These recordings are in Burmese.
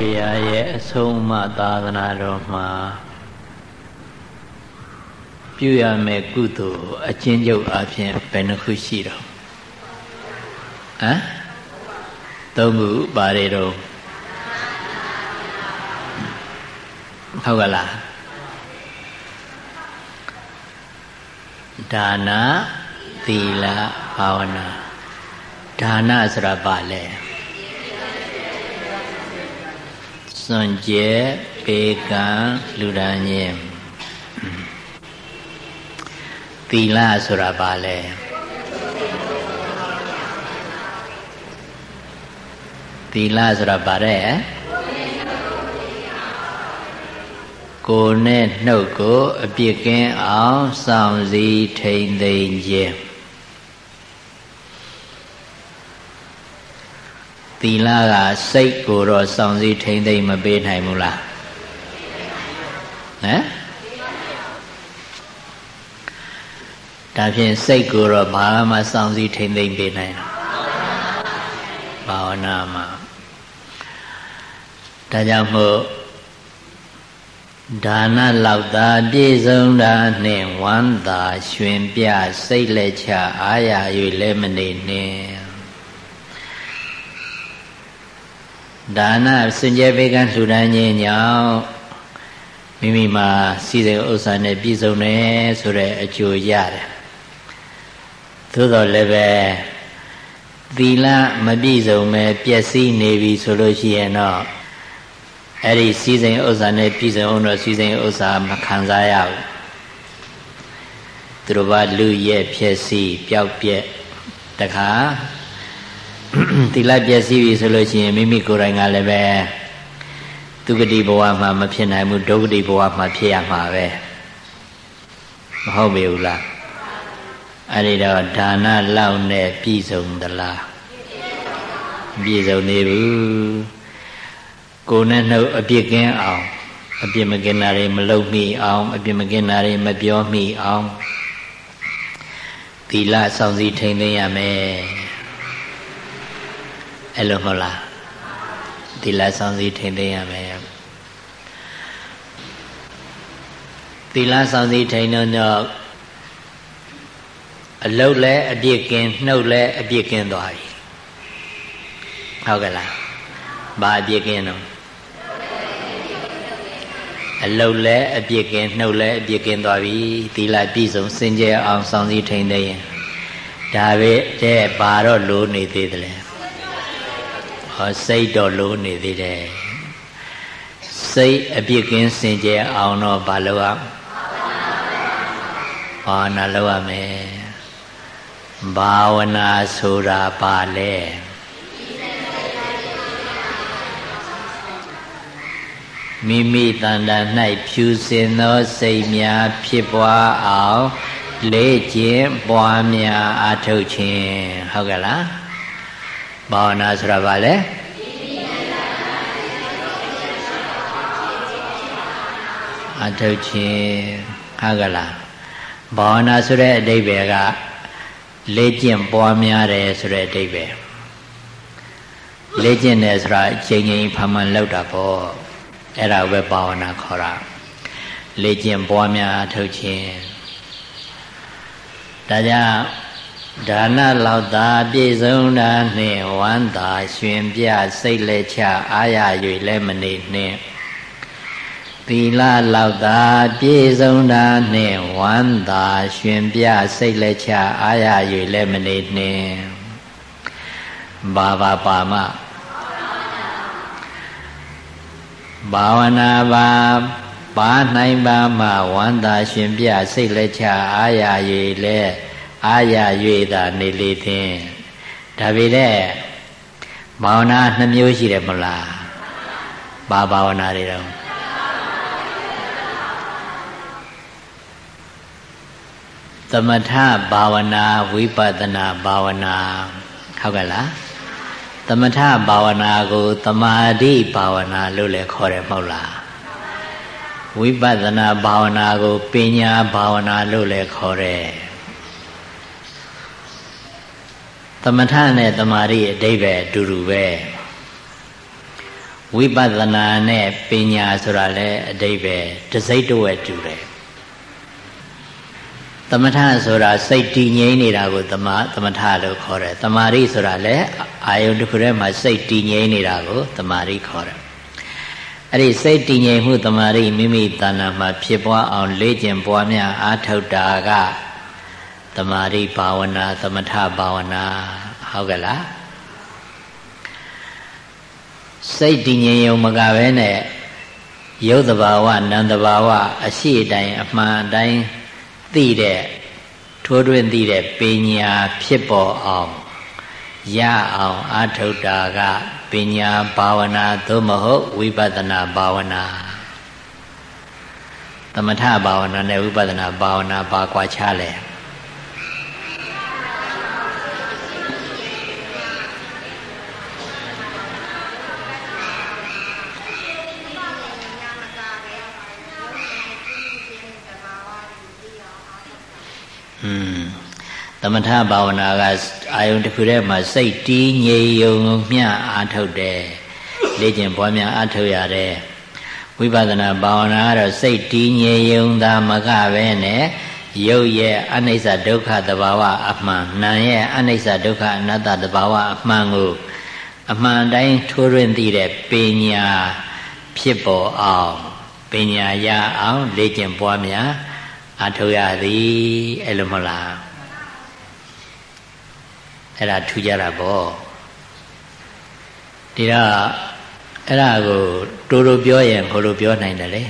ဘုရားရဲ့အဆုံးအမသာသနာတော်မှာပြုရမယ်ကုသိုလ်အချင်းချုပ်အဖြစ်ဘယ်နှခုရှိတော့ဟမ်သုံးခုပါတယ်တော့ဟုတ်ကလားဒါနသီလဘာဝနာဒါနဆိုတာဘာလဲ စွန့်ကြဲပေကံလူဒန်းခြင်းသီလဆိုတာဘာလဲသီလဆိုတာဘာတဲ့ကိုယ်နဲ့နှုတ်ကို အပြစ်ကင်းအောင်စောင့်စည်းထိန်သိမ်းခြင်း သီလကစိတ်ကိုတော့စောင့်စည်းထိန်သိမ်းမပေးနိုင်ဘူးလားဟမ်ဒါဖြင့်စိတ်ကိုတော့ဘာမှစောင့်စည်းထိန်သိမ်းပေးနိုင်တာဘာဝနာမှာဒါကြောင့်မို့ဒါနလောက်သာပြည့်စုံတာနှင့်ဝမ်းသာရွှင်ပြစိတ်လက်ချအာရ၍လည်းမနေနှင့် ဒါနစင်ကြယ်ပေကံလှူဒန်းခြင်းကြောင့်မိမိမှာစီစဉ်ဥစ္စာနဲ့ပြည့်စုံတယ်ဆိုတဲ့အကျိုးရတယ်သို့တော်လည်းပဲသီလမပြည့်စုံပဲပျက်စီးနေပြီဆိုလို့ရှိရင်တော့အဲ့ဒီစီစဉ်ဥစ္စာနဲ့ပြည့်စုံအောင်တော့စီစဉ်ဥစ္စာမခံစားရဘူးသူတို့ဘာလူရဲ့ဖြစ်စီပျောက်ပြက်တခါ သီလပျက်စီးပြီဆိုလို့ရှိရင်မိမိကိုယ်တိုင်ကလည်းပဲဒုက္ခတိဘဝမှာမဖြစ်နိုင်ဘူးဒုက္ခတိဘဝမှာဖြစ်ရမှာပဲမဟုတ်ပြီဘူးလားအဲ့ဒီတော့ဒါနလောက်နဲ့ပြည့်စုံသလားပြည့်စုံနေဘူးကိုယ်နဲ့နှုတ်အပြစ်ကင်းအောင်အပြစ်မကင်းတာတွေမလုပ်မိအောင်အပြစ်မကင်းတာတွေမပြောမိအောင်သီလဆောင်စည်းထိန်သိမ်းရမယ် အဲ့လိုမဟုတ်လားသီလဆောင်စည်းထိန်သိမ်းရမယ်သီလဆောင်စည်းထိန်တော့အလုတ်လဲအပြစ်ကင်းနှုတ်လဲအပြစ်ကင်းသွားပြီဟုတ်ကဲ့လားဘာအပြစ်ကင်းတော့အလုတ်လဲအပြစ်ကင်းနှုတ်လဲအပြစ်ကင်းသွားပြီသီလပြည့်စုံစင်ကြယ်အောင်စောင့်စည်းထိန်သိရင်ဒါပဲတဲ့ဘာတော့လိုနေသေးတယ်လဲ ဟောစိတ်တော့လိုနေသေးတယ်စိတ်အပြစ်ကင်းစင်ကြယ်အောင်တော့ဘာလို့ရဘာနာလို့ရမယ်ဘာဝနာဆိုတာပါလဲမိမိတန်တာ၌ဖြူစင်သောစိတ်များဖြစ်ပွားအောင်လေ့ကျင့်ပွားများအထုတ်ခြင်းဟုတ်ကဲ့လား ဘာဝနာဆိုတာဘာလဲအထုတ်ခြင်းဟုတ်ကဲ့လားဘာဝနာဆိုတဲ့အဓိပ္ပာယ်ကလေ့ကျင့်ပွားများတယ်ဆိုတဲ့အဓိပ္ပာယ်လေ့ကျင့်တယ်ဆိုတာအချိန်ချင်းဖမှန်လောက်တာပေါ့အဲ့ဒါပဲဘာဝနာခေါ်တာလေ့ကျင့်ပွားများထုတ်ခြင်းဒါကြောင့် ဒါနလောက်သာပြည့်စုံတာနှင့်ဝမ်းသာရှင်ပြစိတ်လက်ချအာရ၍လည်းမနေနှင့်သီလလောက်သာပြည့်စုံတာနှင့်ဝမ်းသာရှင်ပြစိတ်လက်ချအာရ၍လည်းမနေနှင့်ဘာဘာပါမဘာဝနာပါပါနိုင်ပါမှဝန္တာရှင်ပြစိတ်လက်ချအာရ၍လဲ အာရ၍သာနေလေသင်ဒါပေမဲ့ဘာဝနာနှမျိုးရှိတယ်မလားဘာဘာဝနာတွေတော့သမထဘာဝနာဝိပဿနာဘာဝနာဟုတ်ကဲ့လားသမထဘာဝနာကိုတမာတိဘာဝနာလို့လည်းခေါ်တယ်မဟုတ်လားဝိပဿနာဘာဝနာကိုပညာဘာဝနာလို့လည်းခေါ်တယ်သ မထနဲ့တမာတိအဓိပ္ပာယ်အတူတူပဲဝိပဿနာနဲ့ပညာဆိုတာလည်းအတိပ္ပယ်တစိမ့်တဝက်တူတယ်သမထဆိုတာစိတ်တည်ငြိမ်နေတာကိုသမသမထလို့ခေါ်တယ်တမာရိဆိုတာလည်းအာယုန်တစ်ခုထဲမှာစိတ်တည်ငြိမ်နေတာကိုတမာရိခေါ်တယ်အဲ့ဒီစိတ်တည်ငြိမ်မှုတမာရိမိမိတဏ္ဍာမှာဖြစ်ပွားအောင်လေ့ကျင့်ပွားများအားထုတ်တာက တမာရိဘာဝနာသမထဘာဝနာဟုတ်ကဲ့လားစိတ်တည်ငြိမ်ုံမကပဲနဲ့ရုပ်တဘာဝနံတဘာဝအရှိအတိုင်းအမှန်အတိုင်းသိတဲ့ထိုးတွင်သိတဲ့ပညာဖြစ်ပေါ်အောင်ရအောင်အာထုတ်တာကပညာဘာဝနာသို့မဟုတ်ဝိပဿနာဘာဝနာသမထဘာဝနာနဲ့ဝိပဿနာဘာဝနာဘာကွာခြားလဲ သမထဘာဝနာကအာယုန်တစ်ခုထဲမှာစိတ်တည်ငြိမ်ယုံမျှအားထုတ်တယ်လေ့ကျင့်ပွားများအားထုတ်ရတယ်ဝိပဿနာဘာဝနာကတော့စိတ်တည်ငြိမ်ယုံသာမကပဲနဲ့ရုပ်ရဲ့အနိစ္စဒုက္ခသဘာဝအမှန်နာမ်ရဲ့အနိစ္စဒုက္ခအနတ္တသဘာဝအမှန်ကိုအမှန်တိုင်းထိုးရင်းသိတဲ့ပညာဖြစ်ပေါ်အောင်ပညာရအောင်လေ့ကျင့်ပွားများအထုတ်ရသည်အဲ့လိုမဟုတ်လား အဲ့ဒါထူကြတာပေါ့ဒီတော့အဲ့ဒါကိုတူတူပြောရင်ဘယ်လိုပြောနိုင်တယ်လဲ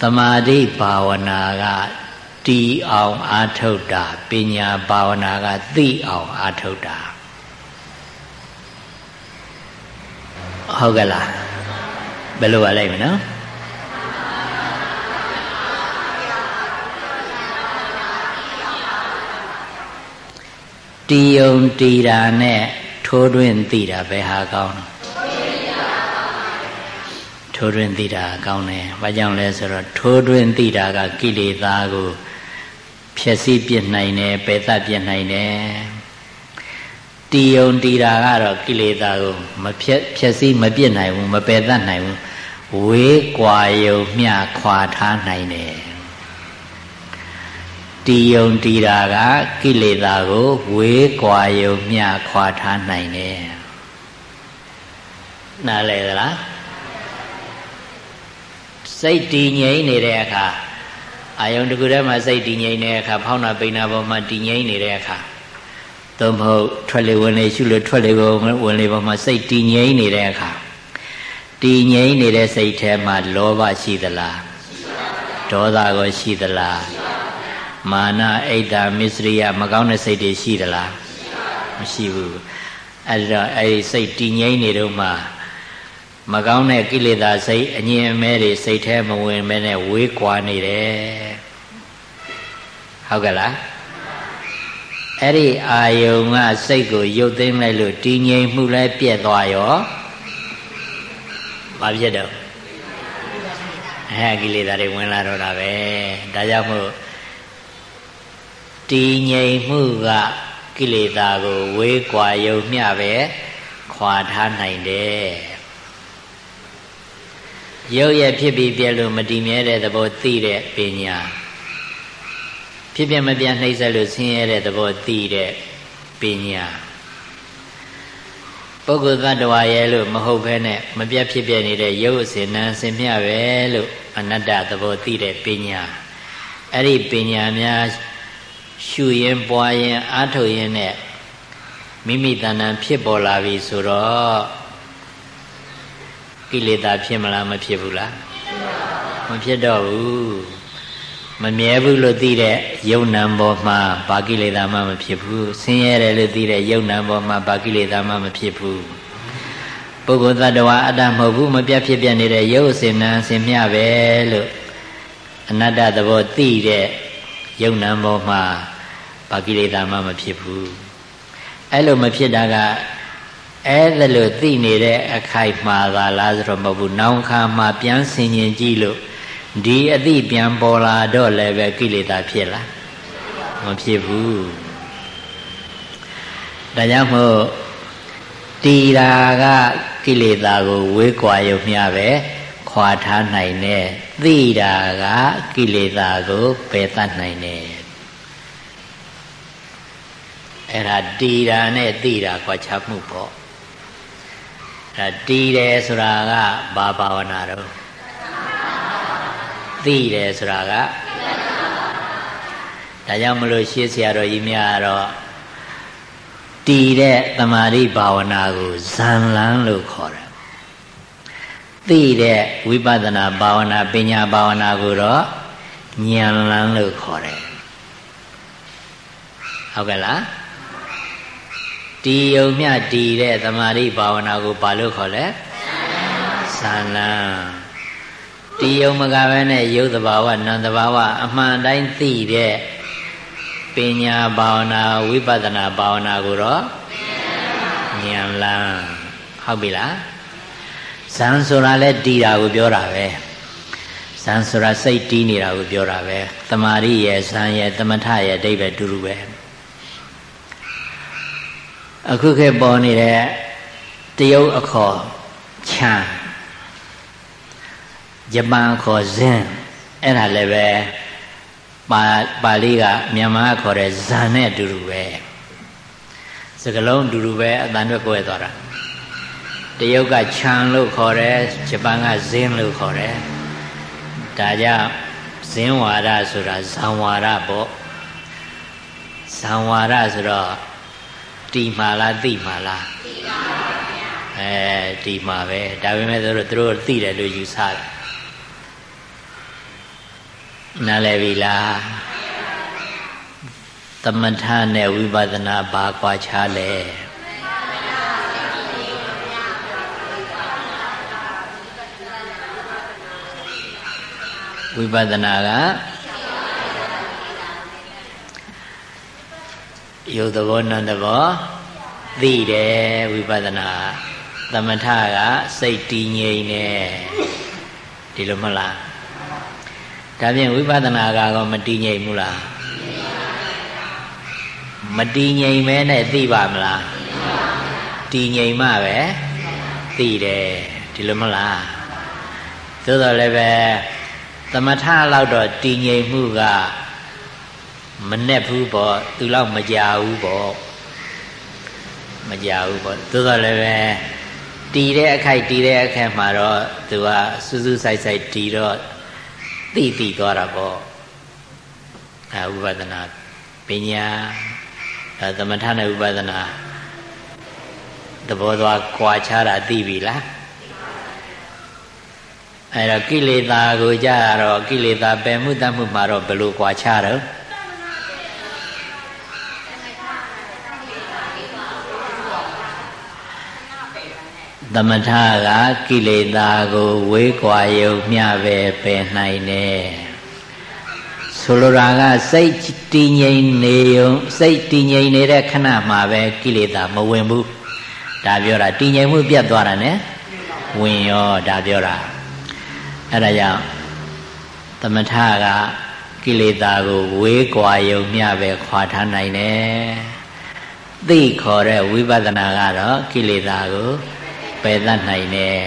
သမာဓိဘာဝနာကတီအောင်အာထုတ်တာပညာဘာဝနာကသိအောင်အာထုတ်တာဟုတ်ကဲ့လားဘယ်လိုပါလိုက်မနော် တီယုံတီတာနဲ့ထိုးတွင်းသိတာပဲဟာကောင်းထိုးတွင်းသိတာကောင်းတယ်။ဘာကြောင့်လဲဆိုတော့ထိုးတွင်းသိတာကကိလေသာကိုဖြည့်ဆည်းပြစ်နိုင်တယ်ပယ်သပြစ်နိုင်တယ်။တီယုံတီတာကတော့ကိလေသာကိုမဖြည့်ဖြည့်ဆည်းမပြစ်နိုင်ဘူးမပယ်သနိုင်ဘူးဝေးကွာယုံမျှခွာထားနိုင်တယ် တီယုံတီတာကကိလေသာကိုဝေးကွာယုံမျှခွာထားနိုင်တယ်နားလည်သလားစိတ်တည်ငြိမ်နေတဲ့အခါအာယုံတခုတည်းမှာစိတ်တည်ငြိမ်နေတဲ့အခါဖောင်းနာပိန်နာပေါ်မှာတည်ငြိမ်နေတဲ့အခါသို့မဟုတ်ထွက်လေဝင်လေရှုလို့ထွက်လေဝင်လေပေါ်မှာစိတ်တည်ငြိမ်နေတဲ့အခါတည်ငြိမ်နေတဲ့စိတ်ထဲမှာလောဘရှိသလားဒေါသကိုရှိသလား မာနအိတ်တာမစ္စရိယမကောင်းတဲ့စိတ်တွေရှိသလားမရှိဘူးအဲ့တော့အဲ့ဒီစိတ်တည်ငြိမ်နေတော့မှမကောင်းတဲ့ကိလေသာစိတ်အငြင်းအမဲတွေစိတ်ထဲမဝင်မဲနဲ့ဝေးကွာနေတယ်ဟုတ်ကဲ့လားအဲ့ဒီအာယုံကစိတ်ကိုရုပ်သိမ်းလိုက်လို့တည်ငြိမ်မှုလည်းပြည့်သွားရောဘာဖြစ်တော့အဲကိလေသာတွေဝင်လာတော့တာပဲဒါကြောင့်မို့ တည်ငြိမ်မှုကကိလေသာကိုဝေးကွာယုံမျှပဲခွာထားနိုင်တယ်ရုပ်ရဖြစ်ပြီးပြလို့မတည်မြဲတဲ့သဘောသိတဲ့ပညာဖြစ်ပြမပြနှိမ့်ဆက်လို့ဆင်းရဲတဲ့သဘောသိတဲ့ပညာပုဂ္ဂိုလ်သတ္တဝါရဲ့လို့မဟုတ်ဘဲနဲ့မပြတ်ဖြစ်ပြနေတဲ့ရုပ်အစဉ်နံအစဉ်မျှပဲလို့အနတ္တသဘောသိတဲ့ပညာအဲ့ဒီပညာများ ရှုရင်ပွားရင်အားထုတ်ရင်နဲ့မိမိတဏ္ဍာဖြစ်ပေါ်လာပြီဆိုတော့ကိလေသာဖြစ်မလားမဖြစ်ဘူးလားမဖြစ်တော့ဘူးမမြဲဘူးလို့သိတဲ့ယုံနံပေါ်မှာဘာကိလေသာမှမဖြစ်ဘူးဆင်းရဲတယ်လို့သိတဲ့ယုံနံပေါ်မှာဘာကိလေသာမှမဖြစ်ဘူးပုဂ္ဂိုလ်သတ္တဝါအတ္တမဟုတ်ဘူးမပြတ်ဖြစ်ပြနေတဲ့ယုတ်အစဉ်နံအစဉ်မြပဲလို့အနတ္တသဘောသိတဲ့ယုံနံပေါ်မှာ ဘာကိလေသာမှမဖြစ်ဘူးအဲ့လိုမဖြစ်တာကအဲ့ဒါလို့သိနေတဲ့အခိုက်မှာသာလားဆိုတော့မဟုတ်ဘူးနောင်ခါမှာပြန်ဆင်ញင်ကြည့်လို့ဒီအသိပြန်ပေါ်လာတော့လည်းပဲကိလေသာဖြစ်လားမဖြစ်ဘူးဒါကြောင့်မို့တီတာကကိလေသာကိုဝေးကွာရုံမျှပဲခွာထားနိုင်တယ်သိတာကကိလေသာကိုပယ်တတ်နိုင်တယ် အဲ့ဒါတီတာနဲ့သိတာခွာချမှုပေါ့အဲ့ဒါတီတယ်ဆိုတာကဘာဘာဝနာတော့သိတယ်ဆိုတာကဒါကြောင့်မလို့ရှေးဆရာတော်ကြီးများကတော့တည်တဲ့တမာရိဘာဝနာကိုဇန်လန်းလို့ခေါ်တယ်သိတဲ့ဝိပဿနာဘာဝနာပညာဘာဝနာကိုတော့ဉာဏ်လန်းလို့ခေါ်တယ်ဟုတ်ကဲ့လား တီယုံမြတီတဲ့တမာရိဘာဝနာကိုဘာလို့ခေါ်လဲဇန်လန်းတီယုံမကပဲနဲ့ယုတ်တဘာဝနံတဘာဝအမှန်တိုင်းသိတဲ့ပညာဘာဝနာဝိပဿနာဘာဝနာကိုတော့ဉာဏ်လန်းဟုတ်ပြီလားဇန်ဆိုတာလဲတီးတာကိုပြောတာပဲဇန်ဆိုတာစိတ်တီးနေတာကိုပြောတာပဲတမာရိရဲ့ဇန်ရဲ့တမထရဲ့အဓိပ္ပာယ်တူတူပဲ အခုခေတ်ပေါ်နေတဲ့တရုတ်အခေါ်ချမ်းဂျပန်ခေါ်ဇင်းအဲ့ဒါလည်းပဲပါပါဠိကမြန်မာခေါ်တဲ့ဇန်နဲ့အတူတူပဲစကလုံးအတူတူပဲအတန်တွေကွဲသွားတာတရုတ်ကခြံလို့ခေါ်တယ်ဂျပန်ကဇင်းလို့ခေါ်တယ်ဒါကြောင့်ဇင်းဝါဒဆိုတာဇံဝါဒပေါ့ဇံဝါဒဆိုတော့ တီမာလားသိမာလားသိပါပါဗျာအဲတီမာပဲဒါပေမဲ့သူတို့သူတို့သိတယ်လို့ယူဆတယ်နားလည်ပြီလားသမထနဲ့ဝိပဿနာဘာကွာခြားလဲဝိပဿနာက ယုတ်သဘောနံသဘောသိတယ်ဝိပဿနာသမထကစိတ်တည်ငြိမ်နေဒီလိုမလားဒါဖြင့်ဝိပဿနာကတော့မတည်ငြိမ်ဘူးလားမတည်ငြိမ်မဲနဲ့သိပါမလားတည်ငြိမ်မှပဲသိတယ်ဒီလိုမလားသို့တော်လည်းပဲသမထလောက်တော့တည်ငြိမ်မှုက မနဲ့ဘူးပေါ့သူလောက်မကြဘူးပေါ့မကြဘူးပေါ့သို့တော်လည်းပဲတည်တဲ့အခိုက်တည်တဲ့အခက်မှာတော့သူကစူးစူးဆိုင်ဆိုင်တည်တော့သိသိသွားတာပေါ့အဲဥပဒနာပညာအဲသမထနဲ့ဥပဒနာသဘောသွားကြွာချတာသိပြီလားအဲတော့ကိလေသာကိုကြတော့ကိလေသာပယ်မှုတတ်မှုမှာတော့ဘယ်လိုကြွာချတော့ သမထကကိလေသာကိုဝေးကွာယုံမျှပဲပယ်နိုင်တယ်ဆိုလိုတာကစိတ်တည်ငြိမ်နေုံစိတ်တည်ငြိမ်နေတဲ့ခဏမှာပဲကိလေသာမဝင်ဘူးဒါပြောတာတည်ငြိမ်မှုပြတ်သွားတာ ਨੇ ဝင်ရောဒါပြောတာအဲ့ဒါကြောင့်သမထကကိလေသာကိုဝေးကွာယုံမျှပဲခွာထားနိုင်တယ်သိခေါ်တဲ့ဝိပဿနာကတော့ကိလေသာကို ပယ်တတ်နိုင်တယ်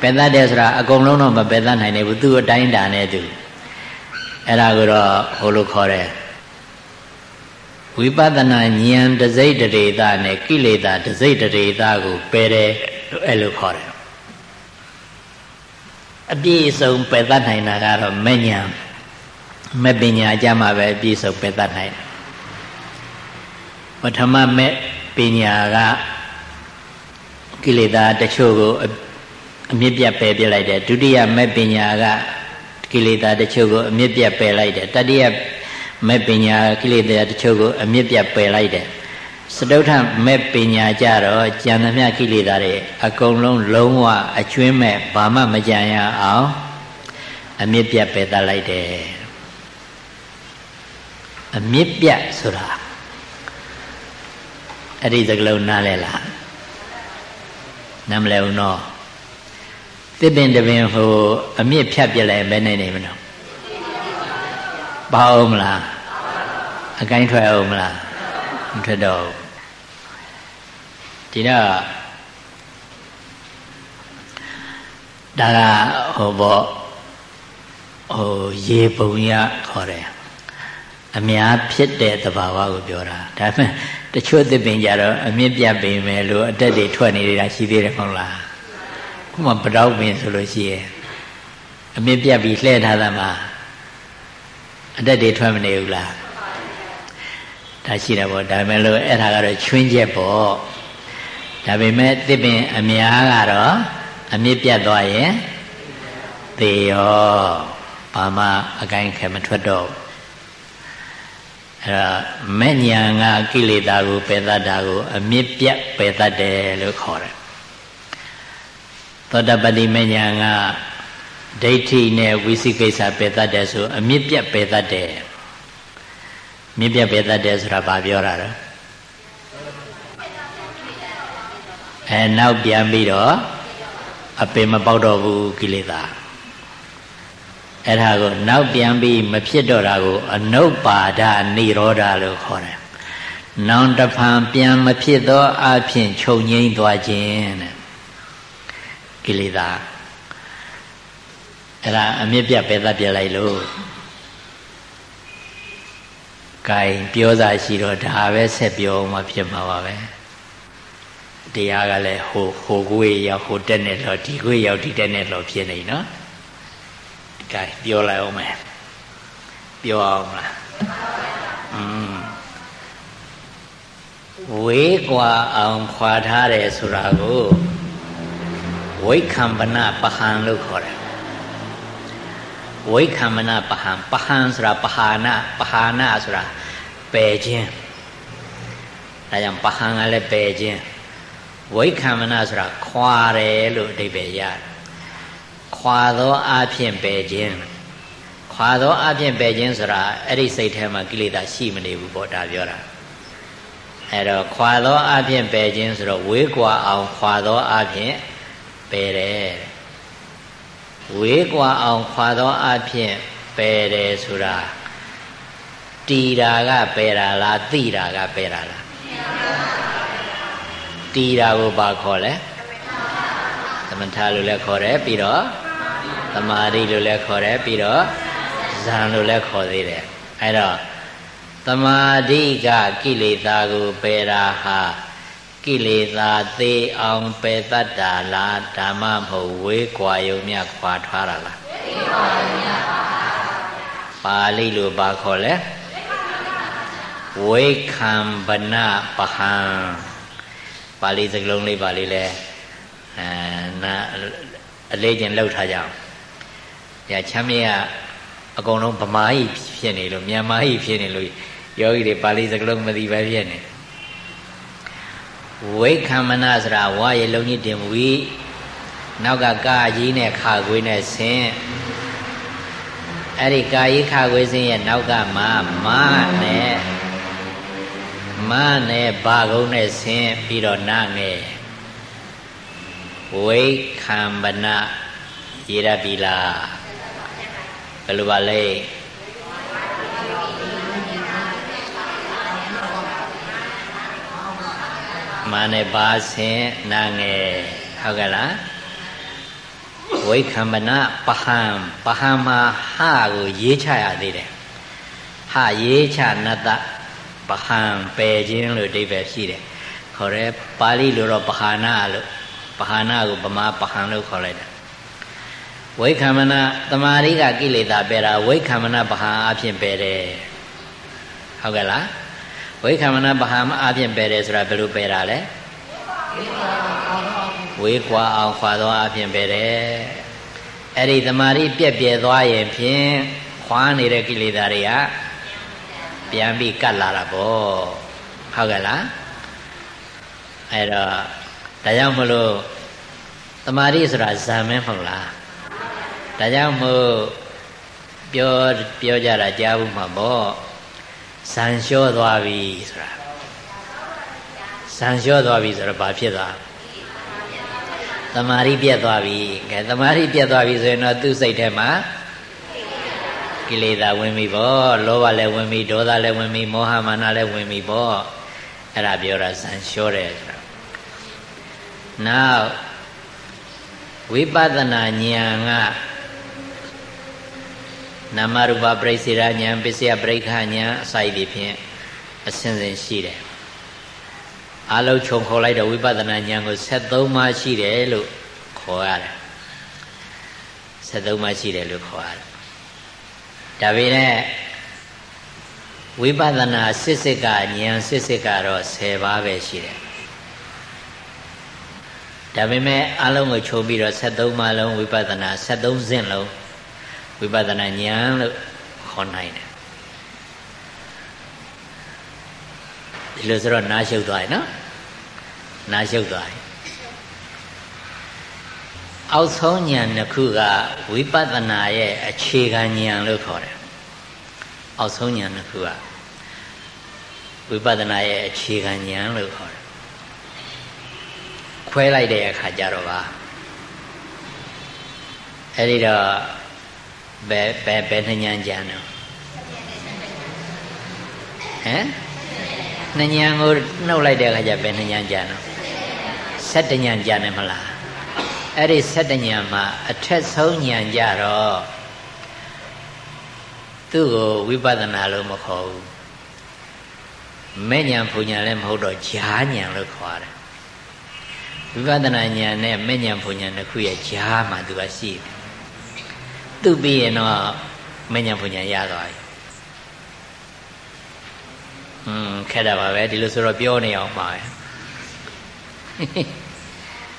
ပယ်တတ်တယ်ဆိုတာအကုန်လုံးတော့မပယ်တတ်နိုင်ဘူးသူ့အတိုင်းတာနဲ့သူအဲ့ဒါကိုတော့ဟိုလိုခေါ်တယ်ဝိပဿနာဉာဏ်တစိတ်တရေသနဲ့ကိလေသာတစိတ်တရေသကိုပယ်တယ်လို့အဲ့လိုခေါ်တယ်အပြည့်အစုံပယ်တတ်နိုင်တာကတော့မဲ့ဉာဏ်မဲ့ပညာကြမှာပဲအပြည့်စုံပယ်တတ်နိုင်ပထမမဲ့ပညာက ကိလေသာတချို့ကိုအမြင့်ပြတ်ပယ်ပြလိုက်တယ်ဒုတိယမဲ့ပညာကကိလေသာတချို့ကိုအမြင့်ပြတ်ပယ်လိုက်တယ်တတိယမဲ့ပညာကိလေသာတချို့ကိုအမြင့်ပြတ်ပယ်လိုက်တယ်စတုထမဲ့ပညာကြတော့ကြံသမျှကိလေသာတွေအကုန်လုံးလုံးဝအကျွင်းမဲ့ဘာမှမကြံရအောင်အမြင့်ပြတ်ပယ်တတ်လိုက်တယ်အမြင့်ပြတ်ဆိုတာအဲ့ဒီစကလုံးနားလဲလား နားမလည်ဘူးနော်တစ်ပင်တပင်ဟိုအမြင့်ဖြတ်ပြလိုက်ဘယ်နဲ့နေမလို့ပါအောင်မလားအကိုင်းထွက်အောင်မလားမထွက်တော့ဒီတော့ဒါကဟိုပေါ့ဟိုရေပုံရခေါ်တယ်အများဖြစ်တဲ့သဘာဝကိုပြောတာဒါပေမဲ့ တချို့သစ်ပင်ကြတော့အမြင့်ပြတ်ပင်မယ်လို့အတက်တွေထွက်နေတာရှိသေးတယ်မဟုတ်လားခုမှပတောက်ပင်ဆိုလို့ရှိရဲ့အမြင့်ပြတ်ပြီးလှဲ့ထားတာမှာအတက်တွေထွက်မနေဘူးလားဒါရှိတယ်ပေါ့ဒါပေမဲ့လို့အဲ့ဒါကတော့ချွင်းချက်ပေါ့ဒါပေမဲ့သစ်ပင်အများကတော့အမြင့်ပြတ်သွားရင်သေရောဘာမှအကိုင်းခဲမထွက်တော့ အဲ့ဒါမဲ့ညာငါကိလေသာကိုပယ်တတ်တာကို အမြင့်ပြတ်ပယ်တတ်တယ်လို့ခေါ်တယ်သောတပတိမဲ့ညာငါဒိဋ္ဌိနဲ့ဝိသိကိစ္စပယ်တတ်တယ်ဆိုအမြင့်ပြတ်ပယ်တတ်တယ်မြင့်ပြတ်ပယ်တတ်တယ်ဆိုတာဘာပြောတာလဲအဲနောက်ပြန်ပြီးတော့အပင်မပေါက်တော့ဘူးကိလေသာ အဲ့ဒါကိုနောက်ပြန်ပြီးမဖြစ်တော့တာကို အနုပပါဒနိရောဓလို့ခေါ်တယ်။နောင်တဖန်ပြန်မဖြစ်သောအဖြစ်ချုပ်ငိမ့်သွားခြင်းတဲ့ကိလေသာအဲ့ဒါအမြင့်ပြတ်ပဲသတ်ပြလိုက်လို့ကဲပြောစာရှိတော့ဒါပဲဆက်ပြောမှဖြစ်မှာပါပဲတရားကလည်းဟိုဟိုကိုယ်ရောက်ဟိုတက်နေတော့ဒီကိုယ်ရောက်ဒီတက်နေတော့ဖြစ်နေနော် ကဲပြောလိုက်အောင်မယ်ပြောအောင်လားอืมဝေးกว่าအောင်ခွာထားတယ်ဆိုတာကိုဝိခံပနပဟံလို့ခေါ်တယ်ဝိခံမနပဟံပဟံဆိုတာပဟာနာပဟာနာဆိုတာပယ်ခြင်းဒါကြောင့်ပဟံကလည်းပယ်ခြင်းဝိခံမနဆိုတာခွာတယ်လို့အဓိပ္ပာယ်ရတယ် ခွာသောအဖြစ်ပယ်ခြင်းခွာသောအဖြစ်ပယ်ခြင်းဆိုတာအဲ့ဒီစိတ်ထဲမှာကိလေသာရှိမနေဘူးပေါ့ဒါပြောတာအဲ့တော့ခွာသောအဖြစ်ပယ်ခြင်းဆိုတော့ဝေးကွာအောင်ခွာသောအဖြစ်ပယ်တယ်ဝေးကွာအောင်ခွာသောအဖြစ်ပယ်တယ်ဆိုတာတီတာကပယ်တာလားသိတာကပယ်တာလားတီတာကိုဘာခေါ်လဲသမထလို့လည်းခေါ်တယ်ပြီးတော့ သမာဓိလို့လည်းခေါ်တယ်ပြီးတော့ဇံလို့လည်းခေါ်သေးတယ်အဲ့တော့သမာဓိကကိလေသာကိုပယ်တာဟာကိလေသာသေးအောင်ပယ်တတ်တာလားဓမ္မမဟုတ်ဝေးကွာယုံမြခွာထားတာလားဝေးကွာယုံမြပါပါဠိလိုပါခေါ်လဲဝိခံဗနပဟံပါဠိစကားလုံးလေးပါဠိလဲအဲနာအလေးချင်းလောက်ထားကြအောင်။ ညာချမ်းမြေကအကုန်လုံးဗမာဟိဖြစ်နေလို့မြန်မာဟိဖြစ်နေလို့ယောဂီတွေပါဠိစကားလုံးမသိပဲဖြစ်နေဝိခံမနာဆိုတာဝါရေလုံးကြီးတင်ဝီနောက်ကကာကြီးနဲ့ခါခွေးနဲ့ဆင်းအဲ့ဒီကာကြီးခါခွေးဆင်းရဲ့နောက်ကမှမနဲ့မနဲ့ဘာကုန်းနဲ့ဆင်းပြီးတော့နာငယ်ဝိခံမနာရရပြီလား ဘယ်လိုပါလဲမာနဲ့ပါဆင်နာငယ်ဟုတ်ကဲ့လားဝိခံမနာပဟံပဟံမှာဟကိုရေးချရသေးတယ်ဟရေးချနတပဟံပယ်ခြင်းလို့အဓိပ္ပာယ်ရှိတယ်ခေါ်ရဲပါဠိလိုတော့ပဟာနာလို့ပဟာနာကိုဗမာပဟံလို့ခေါ်လိုက်တာ ဝိခံမနာတမာရိကကိလေသာပယ်တာဝိခံမနာပဟာအဖြစ်ပယ်တယ်ဟုတ်ကဲ့လားဝိခံမနာပဟာအဖြစ်ပယ်တယ်ဆိုတာဘယ်လိုပယ်တာလဲဝေးကွာအောင်ခွာသောအဖြစ်ပယ်တယ်အဲ့ဒီတမာရိပြက်ပြဲသွားရင်ဖြင့်ခွာနေတဲ့ကိလေသာတွေကပြန်ပြီးကတ်လာတာပေါ့ဟုတ်ကဲ့လားအဲ့တော့ဒါကြောင့်မလို့တမာရိဆိုတာဇာမင်းမဟုတ်လား ဒါကြောင့်မို့ပြောပြောကြတာကြားဘူးမှာပေါ့ဇန်လျှောသွားပြီဆိုတာဇန်လျှောသွားပြီဆိုတော့ဘာဖြစ်သွားသမာဓိပြတ်သွားပြီကဲသမာဓိပြတ်သွားပြီဆိုရင်တော့သူ့စိတ်ထဲမှာကိလေသာဝင်ပြီပေါ့လောဘလည်းဝင်ပြီဒေါသလည်းဝင်ပြီမောဟမာနလည်းဝင်ပြီပေါ့အဲ့ဒါပြောတာဇန်လျှောတယ်ဆိုတာနောက်ဝဝိပဿနာဉာဏ်က နာမရူပပရိစေရဉာဏ်ပစ္စယပရိက္ခဉာဏ်အစိုက်တွေဖြင့်အစဉ်စဉ်ရှိတယ်အလုံးခြုံခေါ်လိုက်တော့ဝိပဿနာဉာဏ်ကို73ပါးရှိတယ်လို့ခေါ်ရတယ်73ပါးရှိတယ်လို့ခေါ်ရတယ်ဒါပေမဲ့ဝိပဿနာစစ်စစ်ကဉာဏ်စစ်စစ်ကတော့10ပါးပဲရှိတယ်ဒါပေမဲ့အလုံးကိုချုပ်ပြီးတော့73ပါးလုံးဝိပဿနာ73စင့်လုံး ဝိပဿနာဉာဏ်လို့ခေါ်နိုင်တယ်ဒီလိုဆိုတော့နားရှုပ်သွားပြီနော်နားရှုပ်သွားပြီအောက်ဆုံးဉာဏ်တစ်ခုကဝိပဿနာရဲ့အခြေခံဉာဏ်လို့ခေါ်တယ်အောက်ဆုံးဉာဏ်တစ်ခုကဝိပဿနာရဲ့အခြေခံဉာဏ်လို့ခေါ်တယ်ခွဲလိုက်တဲ့အခါကျတော့ပါအဲ့ဒီတော့ ဘယ်ဘယ်ဘယ်နှဉဏ်ကြံတော့ဟမ်နှဉဏ်ကိုနှုတ်လိုက်တဲ့အခါကျဘယ်နှဉဏ်ကြံတော့7ဉဏ်ကြံတယ်မလားအဲ့ဒီ7ဉဏ်မှာအထက်ဆုံးဉဏ်ကြတော့သူ့ကိုဝိပဿနာလို့မခေါ်ဘူးမဲ့ဉဏ်ဖူဉဏ်လည်းမဟုတ်တော့ဈာဉဏ်လို့ခေါ်တယ်ဝိပဿနာဉာဏ်နဲ့မဲ့ဉဏ်ဖူဉဏ်တစ်ခုရဲ့ဈာမှာသူကရှိတယ် သူပြီးရင်တော့မဲ့ဉဏ်ဖူဉဏ်ရသွားပြီอืมခက်တာပါပဲဒီလိုဆိုတော့ပြောနေအောင်ပါပဲ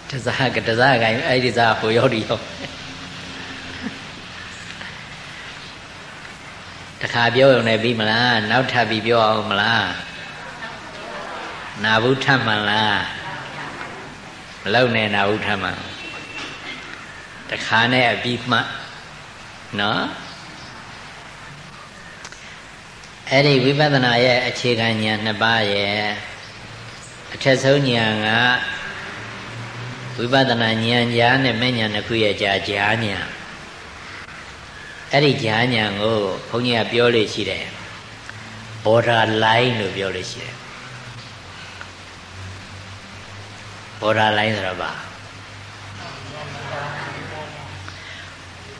တစားကတစားကိုင်းအဲ့ဒီစားဟိုရောက်ဒီရောက်တခါပြောရုံနဲ့ပြီးမလားနောက်ထပ်ပြီးပြောအောင်မလားနာဘူးထမှန်လားမလောက်နဲ့နာဘူးထမှန်တခါနဲ့အပြီးမှ နော်အဲ့ဒီဝိပဿနာရဲ့အခြေခံဉာဏ်နှစ်ပါးရဲ့အထက်ဆုံးဉာဏ်ကဝိပဿနာဉာဏ်ကြားနဲ့မဲ့ဉာဏ်တစ်ခုရဲ့ကြားကြားဉာဏ်အဲ့ဒီကြားဉာဏ်ကိုဘုန်းကြီးကပြောလို့ရှိတယ် border line လို့ပြောလို့ရှိတယ် border line ဆိုတော့ပါ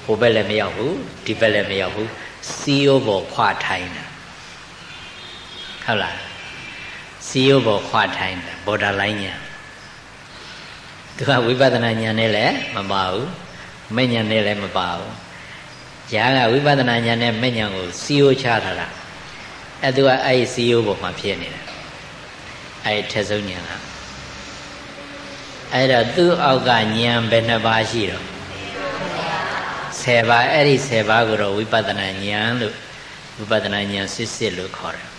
ဟိုဘက်လည်းမရောက်ဘူးဒီဘက်လည်းမရောက်ဘူးစီယိုပေါ်ခွာထိုင်းတာဟုတ်လားစီယိုပေါ်ခွာထိုင်းတာ border line ညာသူကဝိပဿနာဉာဏ်နဲ့လည်းမပါဘူးမဲ့ဉာဏ်နဲ့လည်းမပါဘူးဂျာကဝိပဿနာဉာဏ်နဲ့မဲ့ဉာဏ်ကိုစီယိုချထားတာအဲသူကအဲ့ဒီစီယိုပေါ်မှာဖြစ်နေတယ်အဲ့ဒီထက်ဆုံးဉာဏ်ကအဲ့တော့သူ့အောက်ကဉာဏ်ဘယ်နှပါးရှိတော့ 10ပါးအဲ့ဒီ10ပါးကိုတော့ဝိပဿနာဉာဏ်လို့ဝိပဿနာဉာဏ်စစ်စစ်လို့ခေါ်တယ်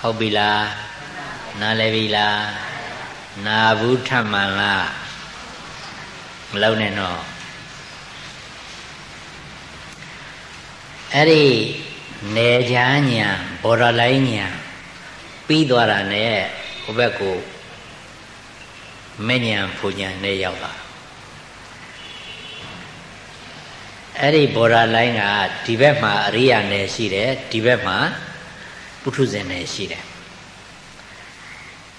ဟုတ်ပြီလားနားလည်ပြီလားနာဘူးထမှန်လားမလုံးနဲ့တော့အဲ့ဒီနေချာညာဘော်ဒလိုင်းညာပြီးသွားတာနဲ့ဟိုဘက်ကို မဲ့ညာဖူညာနဲ့ရောက်တာအဲ့ဒီဘော်ဒလိုင်းကဒီဘက်မှာအရိယာနယ်ရှိတယ်ဒီဘက်မှာပုထုဇဉ်နယ်ရှိတယ်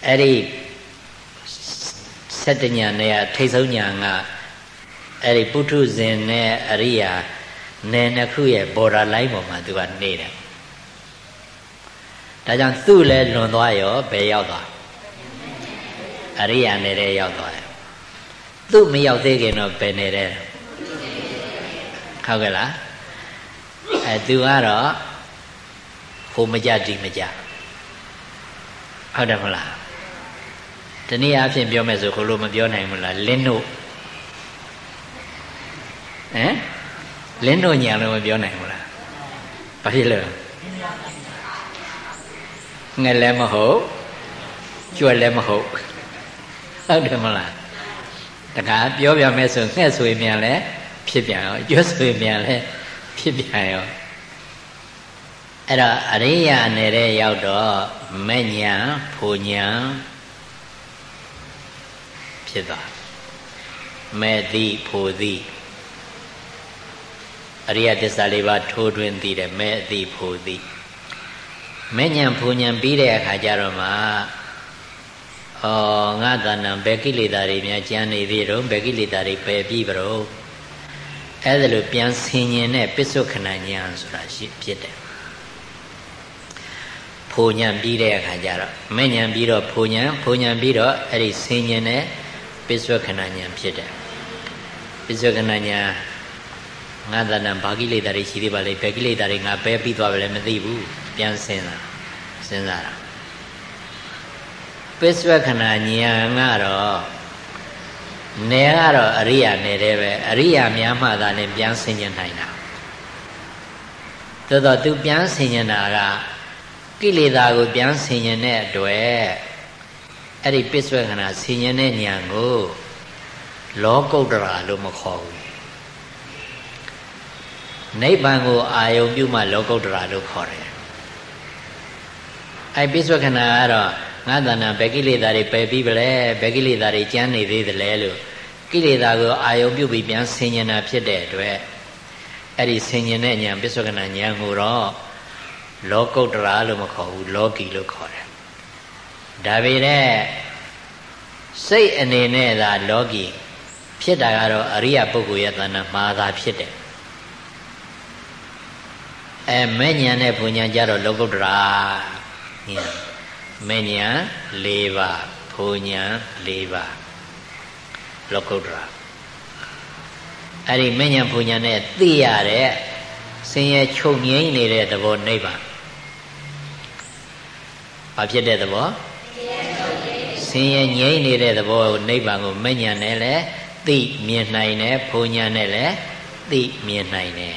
အဲ့ဒီစက်တညာနဲ့ထိတ်ဆုံးညာကအဲ့ဒီပုထုဇဉ်နဲ့အရိယာနယ်နှစ်ခုရဲ့ border line ပေါ်မှာသူကနေတယ်ဒါကြောင့်သူ့လည်းလွန်သွားရောဘယ်ရောက်သွား အရိယာနယ်တဲ့ရောက်သွားတယ်သူ့မရောက်သေးခင်တော့ဘယ်နေတဲ့ဟုတ်ကဲ့လားအဲသူကတော့ဟိုမကြဒီမကြဟုတ်တယ်မလားတနည်းအားဖြင့်ပြောမယ်ဆိုခလို့မပြောနိုင်ဘူးလားလင်းတို့ဟမ်လင်းတို့ညာလို့မပြောနိုင်ဘူးလားဘာဖြစ်လဲငှက်လည်းမဟုတ်ကြွက်လည်းမဟုတ် ဟုတ်တယ်မလားတခါပြောပြမယ်ဆိုငှက်ဆိုရင်မြန်လဲဖြစ်ပြန်ရောကြွက်ဆိုရင်မြန်လဲဖြစ်ပြန်ရောအဲ့တော့အရိယာနယ်ရောက်တော့မဲ့ညာဖိုညာဖြစ်သွားမဲ့သည်ဖိုသည်အရိယသစ္စာလေးပါးထိုးထွင်းသိတယ်မဲ့သည်ဖိုသည်မဲ့ညံဖူညံပြီးတဲ့အခါကျတော့မှ ဩငါတဏ္ဏဘယ်ကိလေသာတွေများကြံနေသေးတော့ဘယ်ကိလေသာတွေပယ်ပြီးပါတော့အဲ့ဒါလိုပြန်ဆင်ញင်တဲ့ပစ္စုခဏဉာဏ်ဆိုတာရှိဖြစ်တယ်ဖိုညံပြီးတဲ့အခါကျတော့မဲ့ညံပြီးတော့ဖိုညံဖိုညံပြီးတော့အဲ့ဒီဆင်ញင်တဲ့ပစ္စုခဏဉာဏ်ဖြစ်တယ်ပစ္စုခဏဉာဏ်ငါတဏ္ဏဘာကိလေသာတွေရှိသေးပါလေဘယ်ကိလေသာတွေငါပယ်ပြီးသွားပါလဲမသိဘူးပြန်ဆင်တာစဉ်းစားတာ ပစ္စဝခဏဉာဏ်ကတော့နယ်ကတော့အရိယာနယ်တည်းပဲအရိယာများမှသာနဲ့ပြန်ဆင်ခြင်နိုင်တာသို့တော့သူပြန်ဆင်ခြင်တာကကိလေသာကိုပြန်ဆင်ခြင်တဲ့အတွက်အဲ့ဒီပစ္စဝခဏဆင်ခြင်တဲ့ဉာဏ်ကိုလောကုတ္တရာလို့မခေါ်ဘူးနိဗ္ဗာန်ကိုအာယုံပြုမှလောကုတ္တရာလို့ခေါ်တယ်အဲ့ပစ္စဝခဏကတော့ ငါတဏ္ဍဘယ်ကိလေသာတွေပယ်ပြီးပလဲဘယ်ကိလေသာတွေကျမ်းနေသေးသလဲလို့ကိလေသာကိုအာယုံပြုပြီးပြန်ဆင်ញင်တာဖြစ်တဲ့အတွက်အဲ့ဒီဆင်ញင်တဲ့ဉာဏ်ပိဿဝခဏဉာဏ်ကိုတော့လောကုတ္တရာလို့မခေါ်ဘူးလောကီလို့ခေါ်တယ်ဒါပေမဲ့စိတ်အနေနဲ့သာလောကီ ဖြစ်တာကတော့အရိယပုဂ္ဂိုလ်ရဲ့တဏ္ဍမှာသာဖြစ်တယ်အဲမဲ့ညာနဲ့ဘုံညာကြတော့လောကုတ္တရာညာ မဲ့ညာ၄ပါးဘုံညာ၄ပါးလောကုတ္တရာအဲ့ဒီမဲ့ညာဘုံညာနဲ့သိရတဲ့ဆင်းရဲချုပ်ငြိမ့်နေတဲ့သဘောနိဗ္ဗာန်ဘာဖြစ်တဲ့သဘောဆင်းရဲငြိမ့်နေတဲ့သဘောကိုနိဗ္ဗာန်ကိုမဲ့ညာနဲ့လည်းသိမြင်နိုင်တယ်ဘုံညာနဲ့လည်းသိမြင်နိုင်တယ်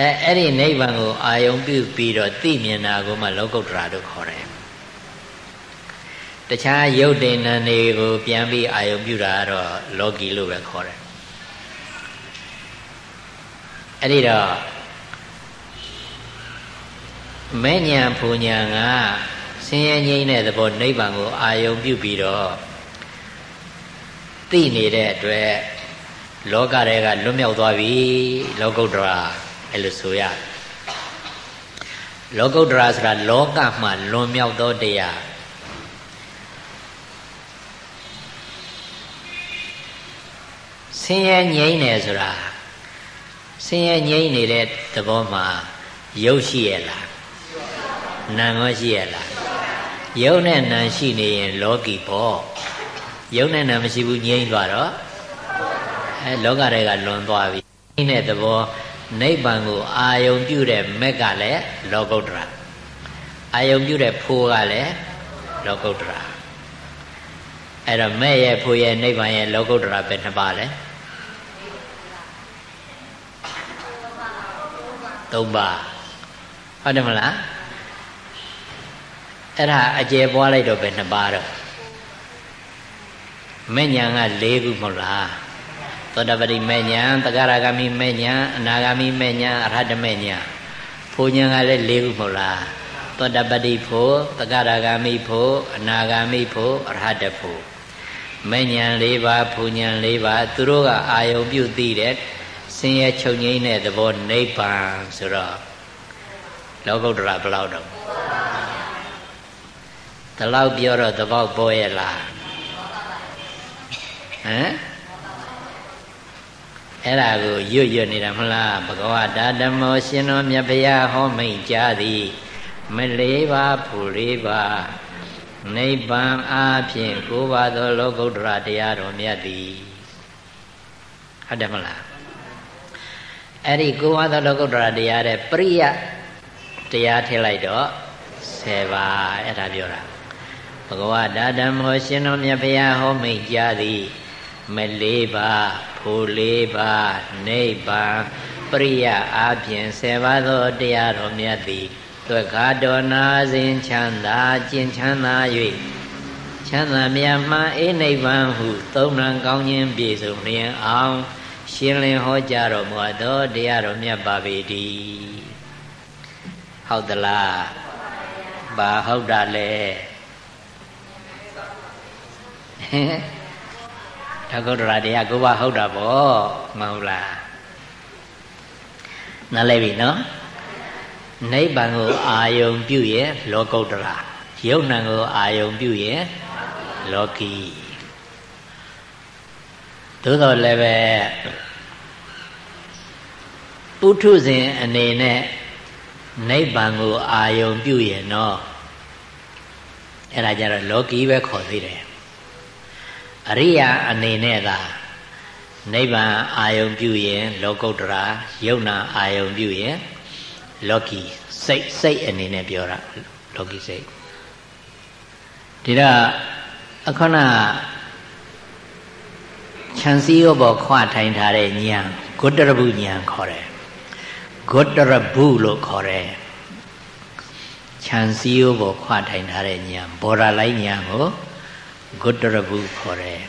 အဲအဲ့ဒီနိဗ္ဗာန်ကိုအာယုံပြုပြီးတော့သိမြင်တာကိုမှလောကုတ္တရာလို့ခေါ်တယ်တခြားယုတ်တိဏ္ဏတွေကိုပြန်ပြီးအာယုံပြုတာကတော့လောကီလို့ပဲခေါ်တယ်အဲ့ဒီတော့မဲ့ညာဖူညာကဆင်းရဲငြိမ်းတဲ့သဘောနိဗ္ဗာန်ကိုအာယုံပြုပြီးတော့သိနေတဲ့အတွက်လောကတွေကလွတ်မြောက်သွားပြီလောကုတ္တရာ အဲ့လိုဆိုရလောကုတ္တရာဆိုတာလောကမှာလွန်မြောက်သောတရားဆင်းရဲငြိမ့်နေဆိုတာဆင်းရဲငြိမ့်နေတဲ့သဘောမှာရုပ်ရှိရဲ့လားနာမ်ရောရှိရဲ့လားရုပ်နဲ့နာမ်ရှိနေရင်လောကီပေါ့ရုပ်နဲ့နာမ်မရှိဘူးငြိမ့်သွားတော့အဲလောကတွေကလွန်သွားပြီငြိမ့်တဲ့သဘော နိဗ္ဗာန်ကိုအာယုံပြုတဲ့မက်ကလည်းလောကုတ္တရာအာယုံပြုတဲ့ဖိုးကလည်းလောကုတ္တရာအဲ့တော့မဲ့ရဲ့ဖိုးရဲ့နိဗ္ဗာန်ရဲ့လောကုတ္တရာပဲနှစ်ပါးလဲသုံးပါးဟုတ်တယ်မလားအဲ့ဒါအကျယ်ပွားလိုက်တော့ပဲနှစ်ပါးတော့မဲ့ညာက၄ခုမဟုတ်လား သောတပတိမေညာတဂရဂမိမေညာအနာဂမိမေညာအရဟတမေညာဖိုလ်ညာကလည်း၄ခုမဟုတ်လားသောတပတိဖို့တဂရဂမိဖို့အနာဂမိဖို့အရဟတဖို့မေညာ၄ပါးဖိုလ်ညာ၄ပါးသူတို့ကအာယုံပြုသိတဲ့ဆင်းရဲချုပ်ငြိမ်းတဲ့သဘောနိဗ္ဗာန်ဆိုတော့လောကုတ္တရာဘယ်လောက်တော့ဒီလောက်ပြောတော့သဘောပေါ်ရဲ့လားဟမ် အဲ့ဒါကိုရွတ်ရွတ်နေတာမလားဘဂဝတာဓမ္မောရှင်တော်မြတ်ဗျာဟောမိန်ကြားသည်မလေးပါဖူလေးပါနိဗ္ဗာန်အားဖြင့်ကိုးပါသောလောကုတ္တရာတရားတော်မြတ်သည်ဟုတ်တယ်မလားအဲ့ဒီကိုးပါသောလောကုတ္တရာတရားတဲ့ပရိယတရားထည့်လိုက်တော့10ပါးအဲ့ဒါပြောတာဘဂဝတာဓမ္မောရှင်တော်မြတ်ဗျာဟောမိန်ကြားသည်မလေးပါ ဖို့လေးပါနိဗ္ဗာန်ပရိယအားဖြင့်ဆယ်ပါးသောတရားတော်မြတ်သည်သွက်ခါတော်နာစဉ်ချမ်းသာကျင့်ချမ်းသာ၍ချမ်းသာမြတ်မှန်အေးနိဗ္ဗာန်ဟုသုံးရန်ကောင်းခြင်းပြည့်စုံလျင်အောင် ရှင်းလင်းဟောကြားတော်မူသောတရားတော်မြတ်ပါပေတည်းဟုတ်သလားဘာဟုတ်တာလဲဟင် ထကုတ္တရာတရားကိုပါဟုတ်တာပေါ့မဟုတ်လားနားလဲပြီနော်နိဗ္ဗာန်ကိုအာယုံပြုရင်လောကုတ္တရာယုံ nant ကိုအာယုံပြုရင်လောကီသို့တော်လည်းပဲပုထုဇဉ်အနေနဲ့နိဗ္ဗာန်ကိုအာယုံပြုရင်တော့အဲ့ဒါကြတော့လောကီပဲခေါ်သေးတယ် အရိယာအနေနဲ့သာနိဗ္ဗာန်အာယုံပြုရင် လောကုတ္တရာယုံနာအာယုံပြုရင်လောကီစိတ်စိတ်အနေနဲ့ပြောတာလောကီစိတ်ဒီတော့အခဏခြံစည်းရောပေါ်ခွထိုင်ထားတဲ့ဉာဏ်ဂုတ္တရပုဉာဏ်ခေါ်တယ်ဂုတ္တရပုလို့ခေါ်တယ်ခြံစည်းရောပေါ်ခွထိုင်ထားတဲ့ဉာဏ်ဘောရလိုက်ဉာဏ်ကို ဂုတ္တရပုခေါ်တယ်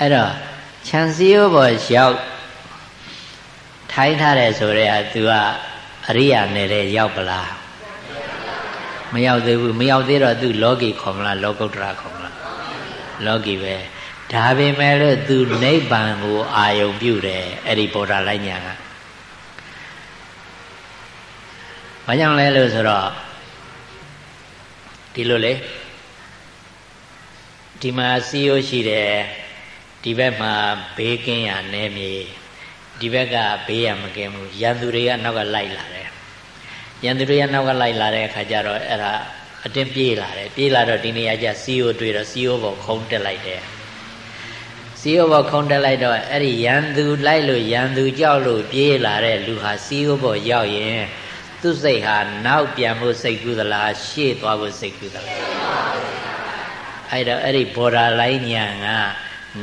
အဲ့တော့ခြံစည်းရောပေါ်ရောက်ထိုင်ထားတယ်ဆိုတော့ तू ကအရိယာနယ်တဲ့ရောက်ပလားမရောက်သေးဘူးမရောက်သေးတော့သူလောကီခေါ်မလားလောကုတ္တရာခေါ်မလားလောကီပဲဒါပေမဲ့လို့သူနိဗ္ဗာန်ကိုအာယုံပြုတယ်အဲ့ဒီပေါ်တာလိုက်ညာကဘာကြောင့်လဲလို့ဆိုတော့ဒီလိုလေ ဒီမှာစီယိုရှိတယ်ဒီဘက်မှာဘေးကင်းရနေမြေဒီဘက်ကဘေးရမကင်းဘူးရန်သူတွေကနောက်ကလိုက်လာတယ်ရန်သူတွေကနောက်ကလိုက်လာတဲ့အခါကျတော့အဲ့ဒါအတင်းပြေးလာတယ်ပြေးလာတော့ဒီနေရာကျစီယိုတွေ့တော့စီယိုဘောခုံတက်လိုက်တယ်စီယိုဘောခုံတက်လိုက်တော့အဲ့ဒီရန်သူလိုက်လို့ရန်သူကြောက်လို့ပြေးလာတဲ့လူဟာစီယိုဘောရောက်ရင်သူ့စိတ်ဟာနောက်ပြန်ဖို့စိတ်ကူးသလားရှေ့သွားဖို့စိတ်ကူးသလား အဲ့တော့အဲ့ဒီ border line ညာက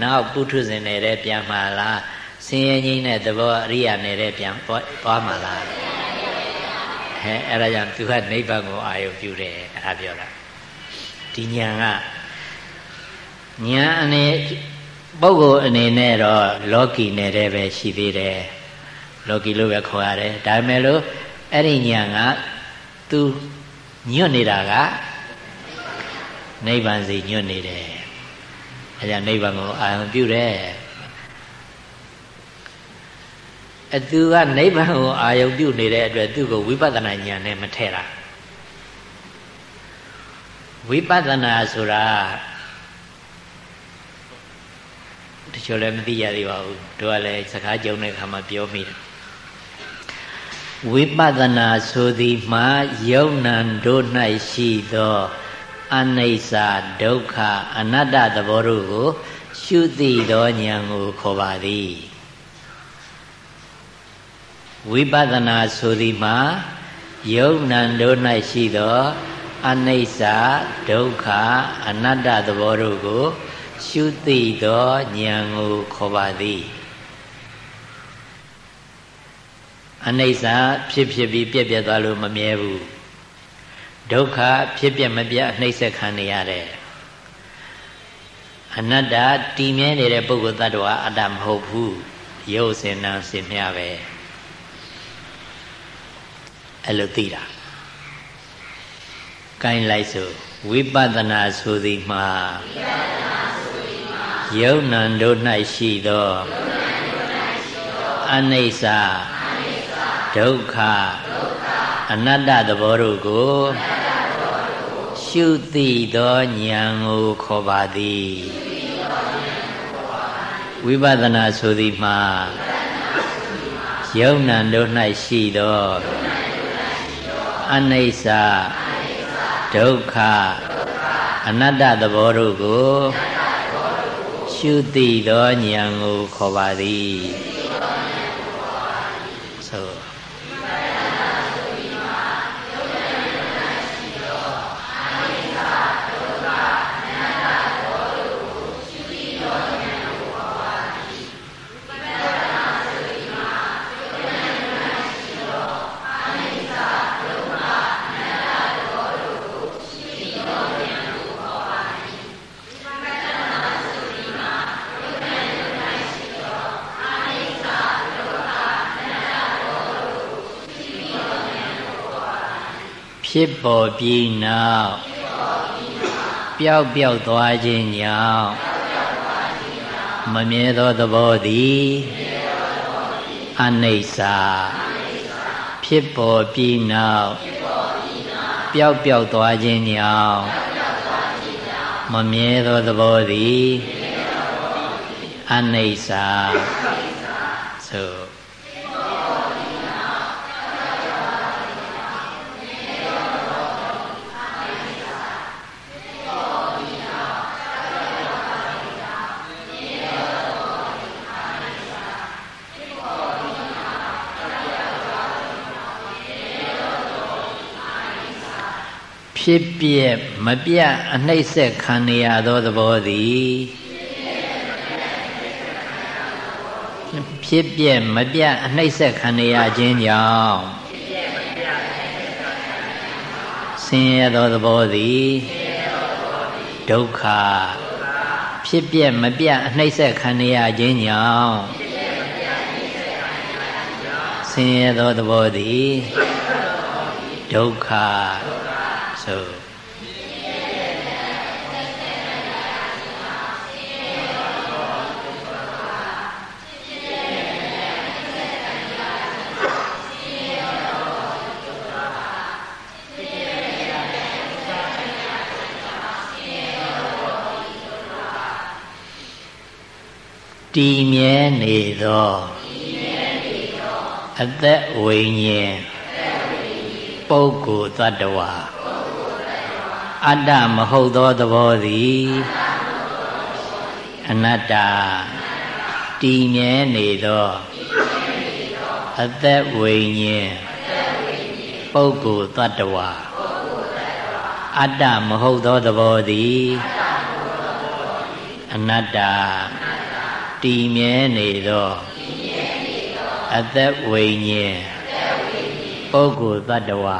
နောက်ပုထုဇဉ်နေတဲ့ပြန်မှာလားဆင်းရဲငိမ့်တဲ့သဘောအရိယာနေတဲ့ပြန်သွားမှာလားဟဲအဲ့ဒါကြောင့်သူကနိဗ္ဗာန်ကိုအာရုံပြုတယ်အဲ့ဒါပြောတာဒီညာကညာအနေပုဂ္ဂိုလ်အနေနဲ့တော့လောကီနေတဲ့ပဲရှိသေးတယ်လောကီလို့ပဲခေါ်ရတယ်ဒါပေမဲ့လို့အဲ့ဒီညာကသူညွတ်နေတာက နိဗ္ဗာန်စီညွတ်နေတယ်အဲကြောင့်နိဗ္ဗာန်ကိုအာရုံပြုတယ်အသူကနိဗ္ဗာန်ကိုအာရုံပြုနေတဲ့အတွက်သူ့ကိုဝိပဿနာဉာဏ်နဲ့မထည့်တာဝိပဿနာဆိုတာတချို့လည်းမသိရသေးပါဘူးတို့ကလည်းစကားကြုံတဲ့အခါမှာပြောမိတယ်ဝိပဿနာဆိုသည်မှာယုံနံတို့၌ရှိသော အနိစ္စဒုက္ခအနတ္တသဘောတို့ကို ရှုသိသောဉာဏ်ကိုခေါ်ပါသည်ဝိပဿနာဆိုသည်မှာယုံနံတို့၌ရှိသောအနိစ္စဒုက္ခအနတ္တသဘောတို့ကို ရှုသိသောဉာဏ်ကိုခေါ်ပါသည်အနိစ္စဖြစ်ဖြစ်ပြီးပြက်ပြက်သွားလို့မမြဲဘူး ဒုက္ခဖြစ်ပြက်မပြတ်နှိမ့်ဆက်ခံနေရတယ်အနတ္တတည်မြဲနေတဲ့ပုဂ္ဂိုလ်တ attva အတ္တမဟုတ်ဘူးရုပ်စင်နာစင်မြပဲအဲ့လိုသိတာကိုင်းလိုက်ဆိုဝိပဿနာဆိုသည်မှာယုံနံတို့၌ရှိသောအနိစ္စဒုက္ခအနတ္တသဘောတို့ကို ရှုသိသောဉာဏ်ကိုခေါ်ပါသည်ဝိပဿနာဆိုသည်မှာယုံနံတို့၌ရှိသောအနိစ္စဒုက္ခအနတ္တသဘောတို့ကိုရှုသိသောဉာဏ်ကိုခေါ်ပါသည် ဖြစ်ပေါ်ပြီးနောက်ပျောက်ပျောက်သွားခြင်းကြောင့်မမြဲသောသဘောသည်အနိစ္စဖြဖြစ်ပေါ်ပြီးနောက်ပျောက်ပျောက်သွားခြင်းကြောင့်မမြဲသောသဘောသည်အနိစ္စဆို ဖြစ်ပြက်မပြတ်အနှိမ့်ဆက်ခံရသောသဘောသည်ဖြစ်ပြက်မပြတ်အနှိမ့်ဆက်ခံရခြင်းကြောင့်ဆင်းရဲသောသဘောသည်ဒုက္ခဖြစ်ပြက်မပြတ်အနှိမ့်ဆက်ခံရခြင်းကြောင့်ဆင်းရဲသောသဘောသည်ဒုက္ခ ဆိုတည်မြဲနေသောအသက်ဝိညာဉ်ပုဂ္ဂိုလ်တ attva အတ္တမဟုတ်သောသဘောသည်အနတ္တတည်မြဲနေသောအသက်ဝိညာဉ်ပုဂ္ဂိုလ်တ attva အတ္တမဟုတ်သောသဘောသည်အနတ္တတည်မြဲနေသောအသက်ဝိညာဉ်ပုဂ္ဂိုလ်တ attva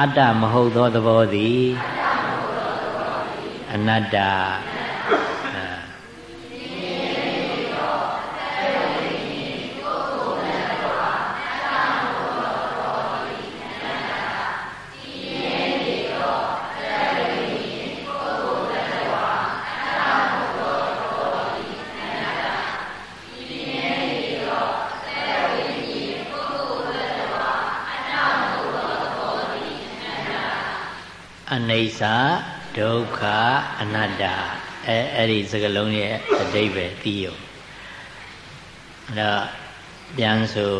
အတ္တမဟုတ်သောသဘောသည်အနတ္တ အနေစာဒုက္ခအနတ္တအဲအဲ့ဒီစကလုံးရဲ့အတိပ္ပယ်သိယုံအဲ့တော့ပြန်ဆို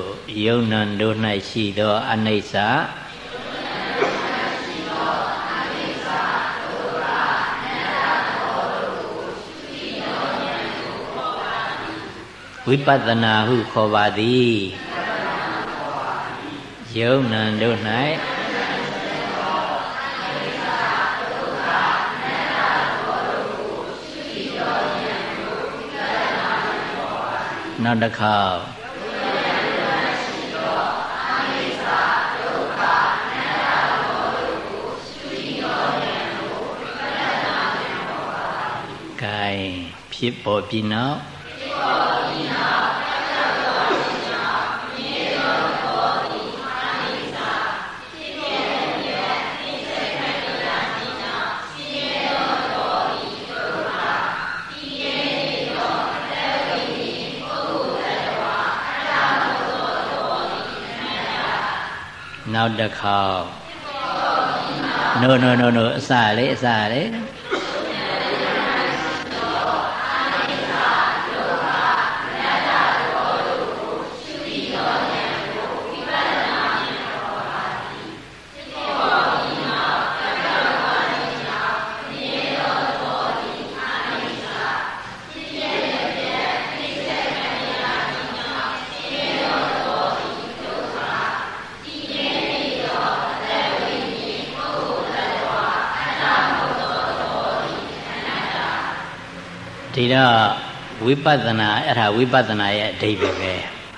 ယုံနံတို့၌ရှိသောအနိစ္စဝိပဿနာဟုခေါ်ပါသည်ယုံနံတို့၌ နောက်တစ်ခါကဲဖြစ်ပေါ်ပြီးနောက် နောက်တစ်ခေါက် no no no no အစလေအစလေ တော့ဝိပဿနာအဲ့ဒါဝိပဿနာရဲ့အဓိပ္ပာယ်ပဲ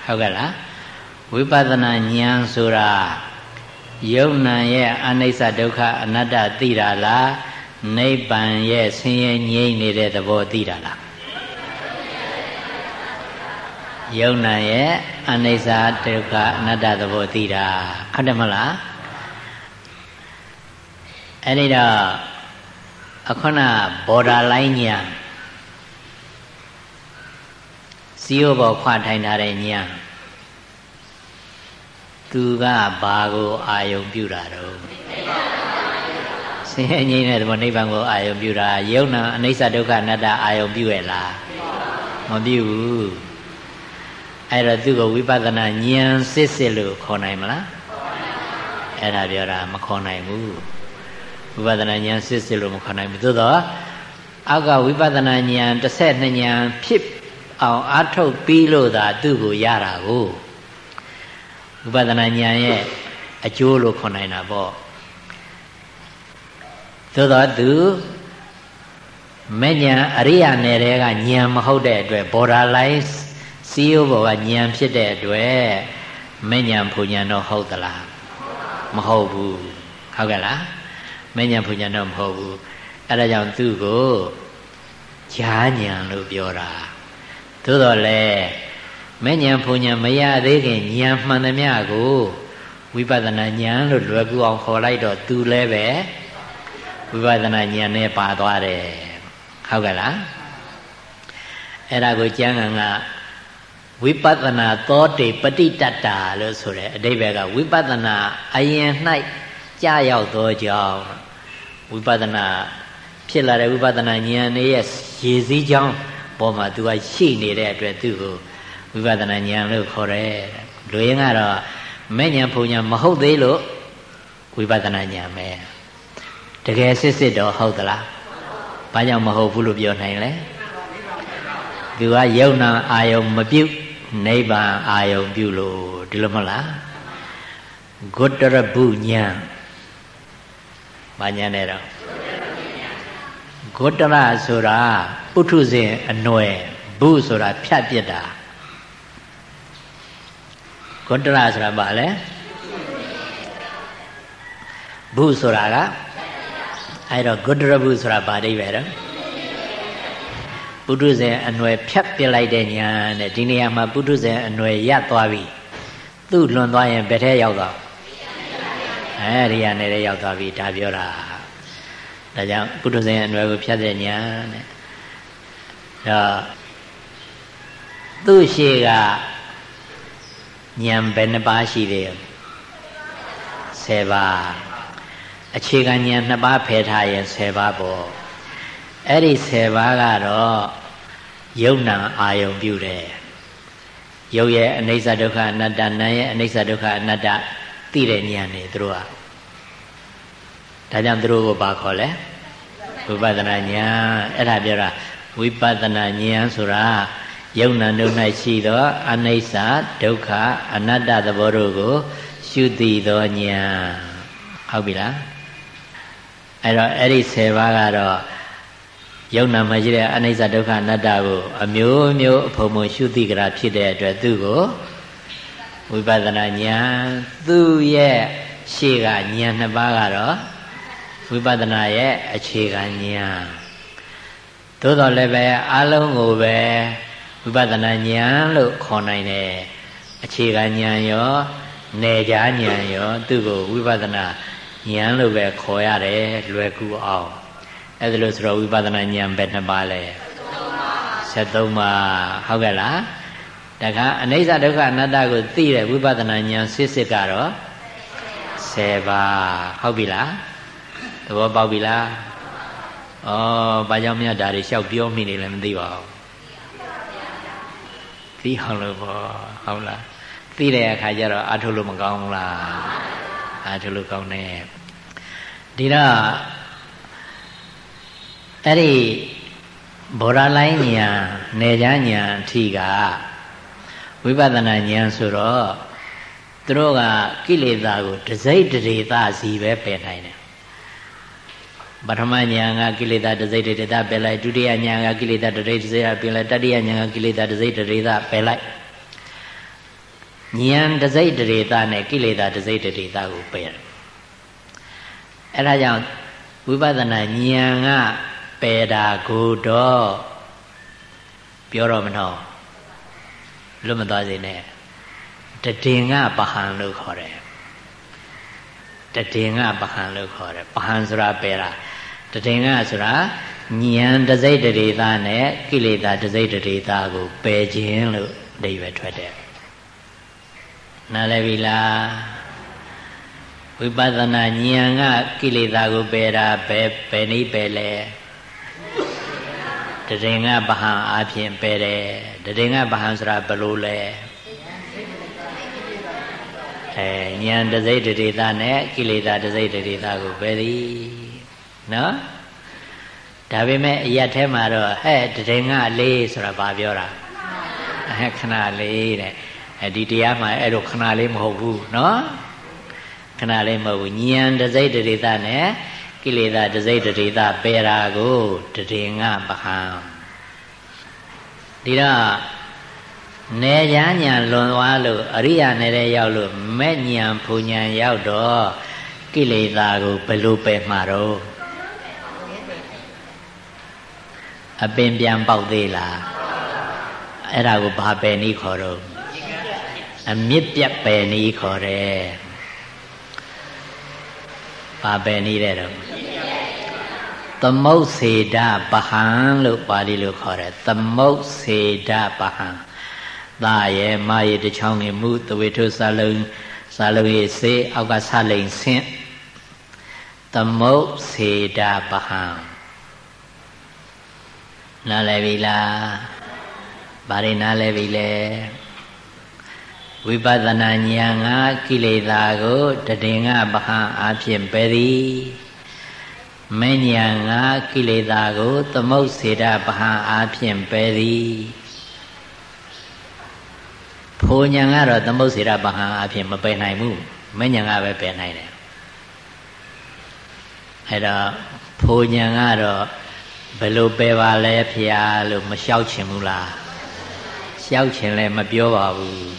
ဟုတ်ကဲ့လားဝိပဿနာဉာဏ်ဆိုတာယုံနံရဲ့အနိစ္စဒုက္ခအနတ္တသိတာလားနိဗ္ဗာန်ရဲ့ဆင်းရဲငြိမ့်နေတဲ့သဘောသိတာလားယုံနံရဲ့အနိစ္စဒုက္ခအနတ္တသဘောသိတာဟုတ်တယ်မလားအဲ့ဒီတော့အခုန border line ညာ စီးရိုးပေါ်ခွထိုင်ထားတဲ့ညာသူကဘာကိုအာယုံပြုတာတော့ဆင်းရဲငြိမ်းတဲ့သဘောနိဗ္ဗာန်ကိုအာယုံပြုတာယုံနာအနိစ္စဒုက္ခအနတ္တအာယုံပြုရဲ့လားမပြုဘူးအဲ့တော့သူ့ကိုဝိပဿနာဉာဏ်စစ်စစ်လို့ခေါ်နိုင်မလားအဲ့ဒါပြောတာမခေါ်နိုင်ဘူးဝိပဿနာဉာဏ်စစ်စစ်လို့မခေါ်နိုင်ဘူးသို့တော့အောက်ကဝိပဿနာဉာဏ်တစ်ဆက်နှစ်ဉာဏ်ဖြစ် အောင်အားထုတ်ပြီးလို့သာသူ့ကိုရတာကိုဝိပဿနာဉာဏ်ရဲ့အကျိုးလို့ခေါ်နိုင်တာပေါ့သို့တော့သူမဲ့ဉာဏ်အရိယာနယ်တဲကဉာဏ်မဟုတ်တဲ့အတွက် borderline စီးရိုးဘောကဉာဏ်ဖြစ်တဲ့အတွက်မဲ့ဉာဏ်ဖူဉာဏ်တော့ဟုတ်သလားမဟုတ်ဘူးဟုတ်ကဲ့လားမဲ့ဉာဏ်ဖူဉာဏ်တော့မဟုတ်ဘူးအဲဒါကြောင့်သူ့ကိုဈာဉာဏ်လို့ပြောတာ သို့တော်လည်းမဲ့ဉာဏ်ဖူဉာဏ်မရသေးခင်ဉာဏ်မှန်သမျှကိုဝိပဿနာဉာဏ်လို့လွယ်ကူအောင်ခေါ်လိုက်တော့သူလည်းပဲဝိပဿနာဉာဏ်နဲ့ပါသွားတယ်ဟုတ်ကဲ့လားအဲ့ဒါကိုကျမ်းဂန်ကဝိပဿနာသောတေပฏิတတ္တာလို့ဆိုတယ်အတိဘက်ကဝိပဿနာအရင်၌ကြာရောက်သောကြောင့်ဝိပဿနာဖြစ်လာတဲ့ဝိပဿနာဉာဏ်ရဲ့ရည်စည်းကြောင်း ပေါ်မှာသူကရှိနေတဲ့အတွက်သူ့ကိုဝိပဿနာဉာဏ်လို့ခေါ်တယ်လူရင်းကတော့မဲ့ဉာဏ်ဖုံဉာဏ်မဟုတ်သေးလို့ဝိပဿနာဉာဏ်ပဲတကယ်စစ်စစ်တော့ဟုတ်သလားဘာကြောင့်မဟုတ်ဘူးလို့ပြောနိုင်လဲသူကယုံနာအာယုံမပြုတ်နိဗ္ဗာန်အာယုံပြုလို့ဒီလိုမလားဂုတ္တရပုညာဘာညာနဲ့တော့ ဂုတ္တရဆိုတာပုထုဇဉ်အနွယ်ဘုဆိုတာဖြတ်ပြစ်တာဂုတ္တရဆိုတာဘာလဲဘုဆိုတာကအဲ့တော့ဂုတ္တရဘုဆိုတာဘာအိဗယ်တော့ပုထုဇဉ်အနွယ်ဖြတ်ပြလိုက်တဲ့ညာနဲ့ဒီနေရာမှာပုထုဇဉ်အနွယ်ရပ်သွားပြီသူ့လွန်သွားရင်ဘယ်ထဲရောက်သွားအဲဒီကနေလည်းရောက်သွားပြီဒါပြောတာ ဒါကြောင့်ပုထုဇဉ်အနွယ်ကိုဖြတ်တဲ့ညာနဲ့ဒါသူ့ရှိကဉာဏ်ဘယ်နှပါးရှိသေးလဲ10ပါးအခြေခံဉာဏ်2ပါးဖယ်ထားရင်10ပါးပေါ့အဲ့ဒီ10ပါးကတော့ယုံနာအာယုံပြုတယ်ယုတ်ရဲ့အနိစ္စဒုက္ခအနတ္တနာရဲ့အနိစ္စဒုက္ခအနတ္တသိတဲ့ဉာဏ်နေသူတို့ကဒါကြောင့်သူတို့ကိုဘာခေါ်လဲ ဝိပဿနာဉာဏ်အဲ့ဒါပြောတာဝိပဿနာဉာဏ်ဆိုတာယုံနာတို့၌ရှိသောအနိစ္စဒုက္ခအနတ္တသဘောတို့ကို ရှုသိသောဉာဏ်ဟုတ်ပြီလားအဲ့တော့အဲ့ဒီ10ပါးကတော့ယုံနာမှာရှိတဲ့အနိစ္စဒုက္ခအနတ္တကိုအမျိုးမျိုးအဖုံဖုံရှုသိကြတာဖြစ်တဲ့အတွက်သူ့ကိုဝိပဿနာဉာဏ်သူ့ရဲ့ရှေ့ကဉာဏ်နှစ်ပါးကတော့ ဝိပဿနာရဲ့အခြေခံဉာဏ်သို့တော်လည်းပဲအလုံးကိုပဲဝိပဿနာဉာဏ်လို့ခေါ်နိုင်တယ်အခြေခံဉာဏ်ရောနေကြဉာဏ်ရော သူ့ကိုဝိပဿနာဉာဏ်လို့ပဲခေါ်ရတယ်လွယ်ကူအောင်အဲ့ဒါလို့ဆိုတော့ဝိပဿနာဉာဏ်ပဲနှစ်ပါးလဲ73ပါးဟုတ်ကဲ့လားတခါအနိစ္စဒုက္ခအနတ္တကိုသိတဲ့ဝိပဿနာဉာဏ်စစ်စစ်ကတော့10ပါးဟုတ်ပြီလား သဘောပေါက်ပြီလားဩဘာကြောင့်မြတ်ဒါတွေလျှောက်ပြောမိနေလဲမသိပါဘူးသိအောင်လို့ပေါ့ဟုတ်လားသိတဲ့အခါကျတော့အထုလို့မကောင်းဘူးလားအထုလို့ကောင်းတယ်ဒီတော့အဲ့ဒီဘောရလိုင်းညာနေကြညာအထိကဝိပဿနာဉာဏ်ဆိုတော့သူတို့ကကိလေသာကိုတစိတ်တရေသစီပဲပယ်နိုင်တယ် ပထမဉာဏ်ကကိလေသာတစိတ်တရေသပယ်လိုက်ဒုတိယဉာဏ်ကကိလေသာတရေတစိတ်ပယ်လိုက်တတိယဉာဏ်ကကိလေသာတစိတ်တရေသပယ်လိုက်ဉာဏ်တစိတ်တရေသနဲ့ကိလေသာတစိတ်တရေသကိုပယ်တယ်အဲဒါကြောင့်ဝိပဿနာဉာဏ်ကပယ်တာကိုတော့ပြောတော့မနော်လွတ်မသွားစေနဲ့တတင်ကပဟံလို့ခေါ်တယ် တတင်ကပဟံလို့ခေါ်တယ်ပဟံဆိုတာပယ်တာတတင်ကဆိုတာဉာဏ်တစိတ်တရေသားနဲ့ကိလေသာတစိတ်တရေသားကိုပယ်ခြင်းလို့အဓိပ္ပာယ်ထွက်တယ်နားလည်ပြီလားဝိပဿနာဉာဏ်ကကိလေသာကိုပယ်တာဘယ်ဘယ်နည်းပယ်လဲတရင်ကဗဟံအဖြစ်ပယ်တယ်တရင်ကဗဟံဆိုတာဘယ်လိုလဲ အဲဉာဏ်တစိတ်တရေသာနဲ့ကိလေသာတစိတ်တရေသာကိုပယ်သည်နော်ဒါပေမဲ့အရက်ထဲမှာတော့ဟဲ့တရင်ကလေးဆိုတာဘာပြောတာဟဲ့ခဏလေးတဲ့အဲဒီတရားမှာအဲ့လိုခဏလေးမဟုတ်ဘူးနော်ခဏလေးမဟုတ်ဘူးဉာဏ်တစိတ်တရေသာနဲ့ကိလေသာတစိတ်တရေသာပယ်တာကိုတရင်ကပဟံဒီတော့ နေရညာလွန်သွားလို့အရိယာနယ်တဲ့ရောက်လို့မဲ့ညာဖူညာရောက်တော့ကိလေသာကိုဘယ်လိုပယ်မှာတော့အပင်ပြန်ပေါက်သေးလားအဲ့ဒါကိုဘာပယ်နည်းခေါ်တော့အမြင့်ပြတ်ပယ်နည်းခေါ်တယ်ဘာပယ်နည်းတဲ့တော့သမုတ်စေဒပဟံလို့ပါဠိလိုခေါ်တယ်သမုတ်စေဒပဟံ သာရဲ့မာရတချောင်းငယ်မှုတဝေထုစာလုံးစာလုံးရေးစေအောက်ကဆလိန်ဆင့်သမုတ်စေဒပဟံနားလည်ပြီလားဘာတွေနားလည်ပြီလဲဝိပဿနာဉာဏ်ငါကိလေသာကိုတည်ငါပဟံအဖြစ်ပဲသည်မဉဏ်ငါကိလေသာကို သမုတ်စေတပဟံအဖြစ်ပဲသည် ဖိုလ်ဉဏ်ကတော့သမုတ်စေတပဟံအဖြစ်မပယ်နိုင်ဘူးမဉဏ်ကပဲပယ်နိုင်တယ်အဲ့တော့ဖိုလ်ဉဏ်ကတော့ဘယ်လိုပယ်ပါလဲဖျားလို့မလျှောက်ချင်ဘူးလားလျှောက်ချင်လည်းမပြောပါဘူး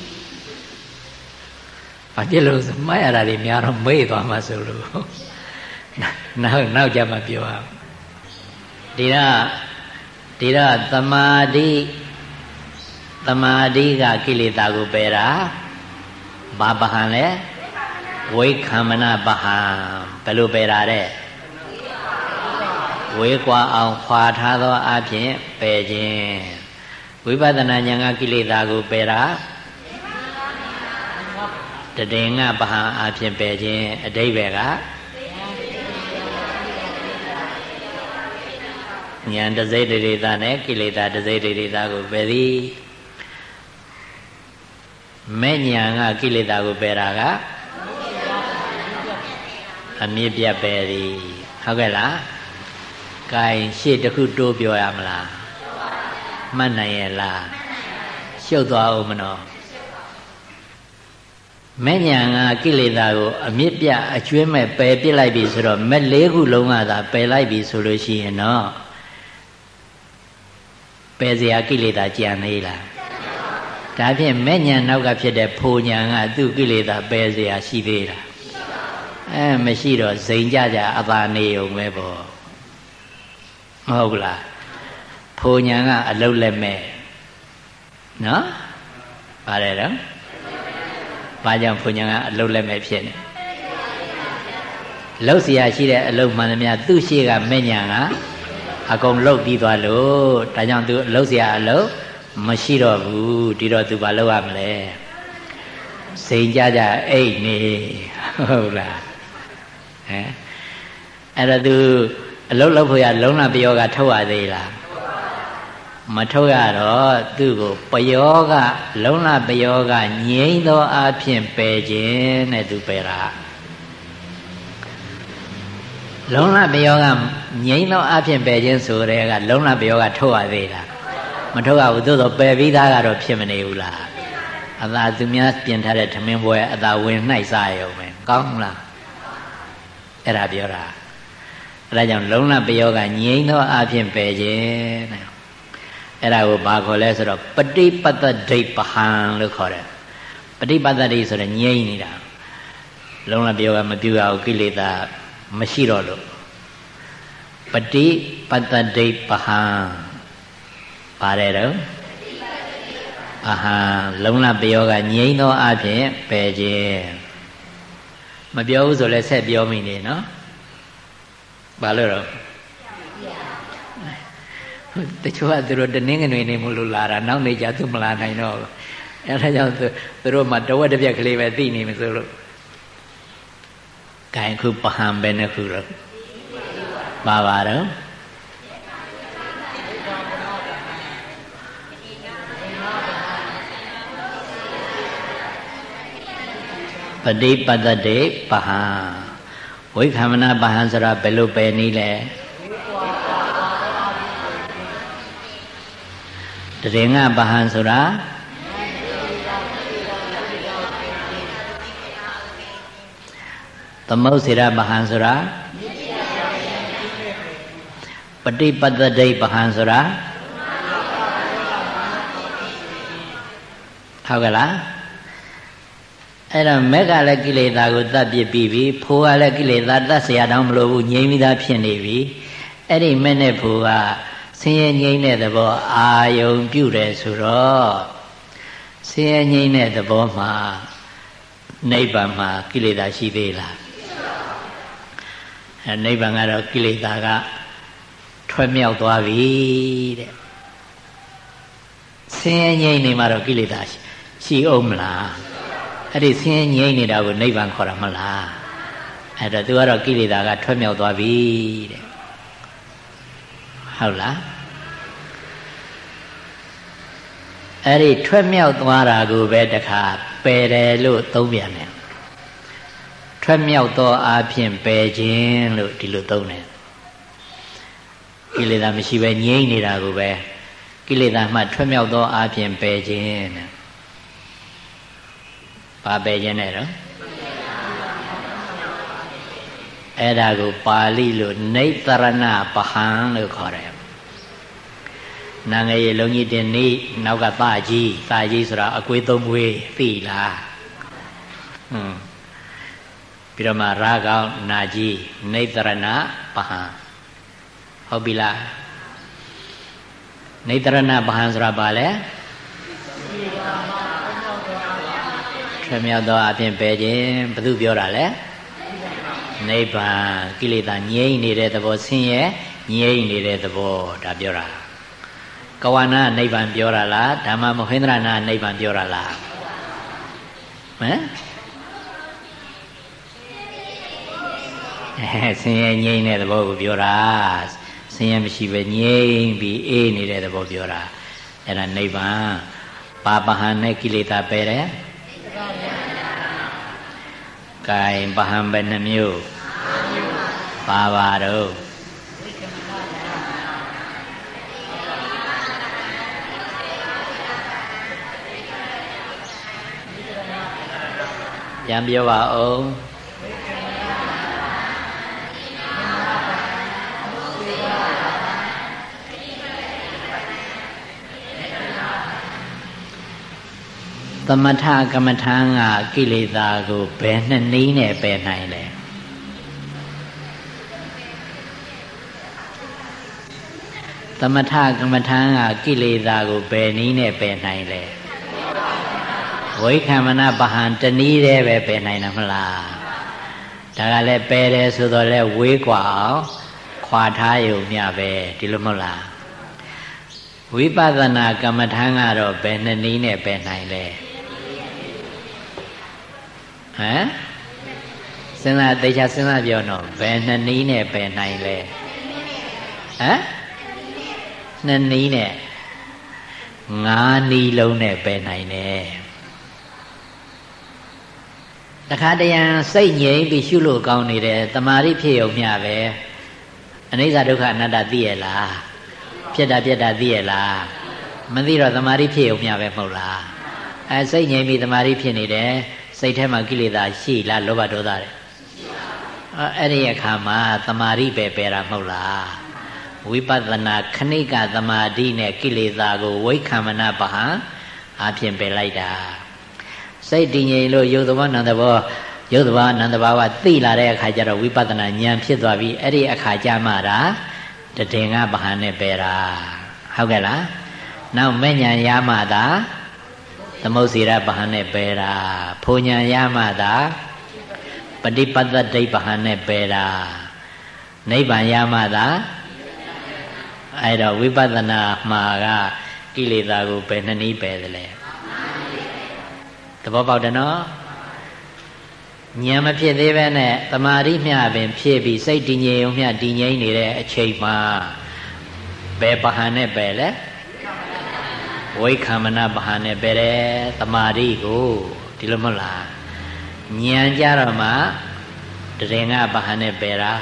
ဘာဖြစ်လို့မိုက်ရတာတွေများတော့မေ့သွားမှဆိုလို့နောက်နောက်ကြမှာပြောအောင်ဒီတော့ဒီတော့သမာဓိသ မာဓိကကိလေသာကိုပယ်တာဘာပဟံလဲဝိခံမနာပဟံဘယ်လိုပယ်တာတဲ့ဝေကွာအောင်ခွာထားသောအဖြစ်ပယ်ခြင်းဝိပဿနာဉာဏ်ကကိလေသာကိုပယ်တာတည်ငါပဟံအဖြစ်ပယ်ခြင်းအတိဘယ်ကဉာဏ်တစိတ်တရေသာနဲ့ကိလေသာတစိတ်တရေသာကိုပယ်သည် မဲ့ဉာဏ်ကကိလေသာကိုပယ်တာကအမြင့်ပြတ်ပယ်သည်ဟုတ်ကဲ့လားကဲရှေ့တစ်ခုတိုးပြောရမလားမှတ်နိုင်ရဲ့လားရှုပ်သွားအောင်မနော်မဲ့ညာကကိလေသာကိုအမြင့်ပြအကျွဲမဲ့ပယ်ပြစ်လိုက်ပြီဆိုတော့မဲ့လေးခုလုံးကသာပယ်လိုက်ပြီဆိုလို့ရှိရင်တော့ပယ်စရာကိလေသာကြံနေလား ဒါဖြင့်မဲ့ညာနောက်ကဖြစ်တဲ့ဖိုညာကသူ့ကိလေသာပယ်စရာရှိသေးလားအဲမရှိတော့ဇိမ်ကြကြအသာနေုံပဲပေါ့မဟုတ်လားဖိုညာကအလုတ်လက်မဲ့နော်ပါတယ်တော့ဘာကြောင့်ဖိုညာကအလုတ်လက်မဲ့ဖြစ်နေလှုပ်เสียရှိတဲ့အလုတ်မှန်သမျှသူ့ရှိကမဲ့ညာကအကုန်လှုပ်ပြီးသွားလို့ဒါကြောင့်သူလှုပ်เสียအလုတ် မရှိတော့ဘူးဒီတော့သူဘာလုပ်ရမလဲစိန်ကြကြအိတ်နေဟုတ်လားဟမ်အဲ့တော့သူအလုတ်လောက်ဖို့ရလုံးလပယောကထုတ်ရသေးလားမထုတ်ရတော့သူ့ကိုပယောကလုံးလပယောကငြိမ့်သောအဖြစ်ပယ်ခြင်းနဲ့သူပယ်တာလုံးလပယောကငြိမ့်သောအဖြစ်ပယ်ခြင်းဆိုတဲ့ကလုံးလပယောကထုတ်ရသေးလား မထုတ်ရဘူးသို့တော့ပယ်ပြီးသားကတော့ဖြစ်မနေဘူးလားအသာသူများပြင်ထားတဲ့ထမင်းပွဲအသာဝင်နှိုက်စားရုံပဲကောင်းလားအဲ့ဒါပြောတာအဲဒါကြောင့်လုံလပယောကငြိမ်းသောအဖြစ်ပယ်ခြင်းတဲ့အဲ့ဒါကိုဘာခေါ်လဲဆိုတော့ပฏิပတ္တဒိဋ္ဌပဟံလို့ခေါ်တယ်ပฏิပတ္တဒိဋ္ဌဆိုတော့ငြိမ်းနေတာလုံလပယောကမပြုရဘူးကိလေသာမရှိတော့လို့ပฏิပတ္တဒိဋ္ဌပဟံ ပါတယ်တော့အဟံလုံလပယောကငြိမ်းသောအဖြစ်ပယ်ခြင်းမပြောဘူးဆိုလဲဆက်ပြောမိနေနော်ဘာလို့တော့တချို့ကသူတို့တနင်္ဂနွေနေမလို့လာတာနောက်နေကြသူမလာနိုင်တော့အဲဒါကြောင့်သူတို့မှတဝက်တစ်ပြက်ကလေးပဲသိနေမှာဆိုလို့ဂိုင်ခုပဟံပဲနှစ်ခုတော့ပါပါတော့ ပฏิပတ္တိပဟံဝိခမနာပဟံဆိုတာဘယ်လိုပဲနည်းလဲတရင်ကပဟံဆိုတာသမုတ်စေရပဟံဆိုတာပฏิပတ္တိပဟံဆိုတာဟုတ်ကလား အဲ့တော့မက်ကလည်းကိလေသာကိုတတ်ပြစ်ပြီးပြီဖိုးကလည်းကိလေသာတတ်เสียတော့မလို့ဘူးငြိမ်းပြီးသားဖြစ်နေပြီအဲ့ဒီမက်နဲ့ဖိုးကဆင်းရဲငြိမ်းတဲ့သဘောအာယုံပြုတယ်ဆိုတော့ဆင်းရဲငြိမ်းတဲ့သဘောမှာနိဗ္ဗာန်မှာကိလေသာရှိသေးလားအဲနိဗ္ဗာန်ကတော့ကိလေသာကထွက်မြောက်သွားပြီတဲ့ဆင်းရဲငြိမ်းနေမှာတော့ကိလေသာရှိအောင်မလား အဲ့ဒီဆင်းရဲငြိမ့်နေတာကိုနိဗ္ဗာန်ခေါ်တာမဟုတ်လားအဲ့တော့သူကတော့ကိလေသာကထွက်မြောက်သွားပြီတဲ့ဟုတ်လားအဲ့ဒီထွက်မြောက်သွားတာကိုပဲတခါပယ်တယ်လို့သုံးပြန်တယ်ထွက်မြောက်သောအဖြစ်ပယ်ခြင်းလို့ဒီလိုသုံးတယ်ကိလေသာမရှိပဲငြိမ့်နေတာကိုပဲကိလေသာမှထွက်မြောက်သောအဖြစ်ပယ်ခြင်းတဲ့ ဘာပဲခြင်းနဲ့တော့အဲ့ဒါကိုပါဠိလိုနေတရဏပဟံလို့ခေါ်တယ်နာငယ်ရေလုံးကြီးတင်နေနောက်ကသကြီးသကြီးဆိုတာအကွေးသုံးကွေးသိလားဟွန်းပြီးတော့မှရာကောင်းနာကြီးနေတရဏပဟံဟုတ်ပြီလားနေတရဏပဟံဆိုတာဘာလဲ ထွမြောက်သောအပြင်ပယ်ခြင်းဘု து ပြောတာလဲနိဗ္ဗာန်ကိလေသာငြိမ့်နေတဲ့သဘောဆင်းရဲငြိမ့်နေတဲ့သဘောဒါပြောတာကဝနာနိဗ္ဗာန်ပြောတာလားဓမ္မမဟိန္ဒရနာနိဗ္ဗာန်ပြောတာလားဟမ်အဲဆင်းရဲငြိမ့်တဲ့သဘောကိုပြောတာဆင်းရဲမရှိပဲငြိမ့်ပြီးအေးနေတဲ့သဘောပြောတာအဲ့ဒါနိဗ္ဗာန်ပါပဟန်နဲ့ကိလေသာပယ်တယ် ကဲပဟံဘယ်နှမျိုးပါပါတော့ပြန်ပြောပါဦး သမထကမ္မထာကကိလေသာကိုဘယ်နှစ်နည်းနဲ့ပယ်နိုင်လဲသမထကမ္မထာကကိလေသာကိုဘယ်နည်းနဲ့ပယ်နိုင်လဲဝိခံမနာပဟံတနည်းတည်းပဲပယ်နိုင်တာမလားဒါကလည်းပယ်တယ်ဆိုတော့လဲဝေးกว่าအောင်ခွာထားရုံမျှပဲဒီလိုမဟုတ်လားဝိပဿနာကမ္မထာကတော့ဘယ်နှစ်နည်းနဲ့ပယ်နိုင်လဲ ဟမ်စဉ်းစားတေချာစဉ်းစားပြောတော့ဘယ်နှစ်နည်းနဲ့ပယ်နိုင်လဲဟမ်နှစ်နည်းနဲ့ငါးနည်းလုံးနဲ့ပယ်နိုင်တယ်တခါတရံစိတ်ငြိမ်ပြီးရှုလို့ကောင်းနေတယ်တမာရိဖြစ်ုံမျှပဲအနိစ္စဒုက္ခအနတ္တသိရလားဖြစ်တာပြက်တာသိရလားမသိတော့တမာရိဖြစ်ုံမျှပဲမဟုတ်လားအဲစိတ်ငြိမ်ပြီးတမာရိဖြစ်နေတယ် စိတ်ထဲမှာကိလေသာရှိလားလောဘဒေါသတဲ့အဲ့ဒီအခါမှာသမာဓိပဲပယ်တာမဟုတ်လားဝိပဿနာခဏိကသမာဓိနဲ့ကိလေသာကိုဝိခံမနာပဟံအဖြစ်ပယ်လိုက်တာစိတ်တည်ငြိမ်လို့ယုတ်သဘောနံသဘောယုတ်သဘောနံသဘာဝသိလာတဲ့အခါကျတော့ဝိပဿနာဉာဏ်ဖြစ်သွားပြီအဲ့ဒီအခါကျမှတာတည်ငါပဟံနဲ့ပယ်တာဟုတ်ကဲ့လားနောက်မဲ့ဉာဏ်ရမှသာ သမုတ်စီရပဟံနဲ့ပယ်တာဖုန်ညာရမှသာပฏิပတ္တဒိပဟံနဲ့ပယ်တာနိဗ္ဗာန်ရမှသာအဲ့တော့ဝိပဿနာမှာကကိလေသာကိုဘယ်နှနည်းပယ်သလဲသဘောပေါက်တယ်နော်ဉာဏ်မဖြစ်သေးပဲနဲ့တမာရိမျှပင်ဖြစ်ပြီးစိတ်တည်ငြိမ်ုံမျှတည်ငြိမ်နေတဲ့အချိန်မှာဘယ်ပဟန်နဲ့ပဲလဲ ဝိခံမနာပဟန်နဲ့ပဲတယ်တမာရိကိုဒီလိုမဟုတ်လားဉာဏ်ကြတော့မှတရင်ကပဟန်နဲ့ပဲတာ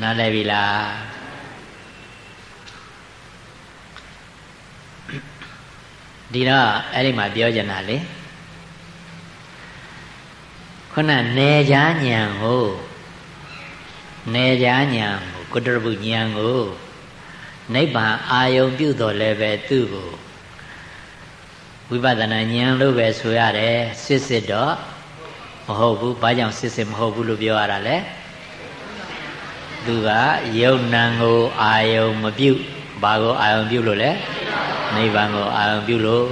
နားလည်ပြီလားဒီတော့အဲ့ဒီမှာပြောကြတာလေခုနနေကြညံကိုနေကြညံကိုကုတ္တရပုညံကို နိဗ္ဗာန်အာယုံပြုတော်လည်းပဲသူ့ကိုဝိပဿနာဉာဏ်လို့ပဲဆိုရတယ်စစ်စစ်တော့မဟုတ်ဘူးဘာကြောင့်စစ်စစ်မဟုတ်ဘူးလို့ပြောရတာလဲသူကယုံနံကိုအာယုံမပြုဘာကိုအာယုံပြုလို့လဲနိဗ္ဗာန်ကိုအာယုံပြုလို့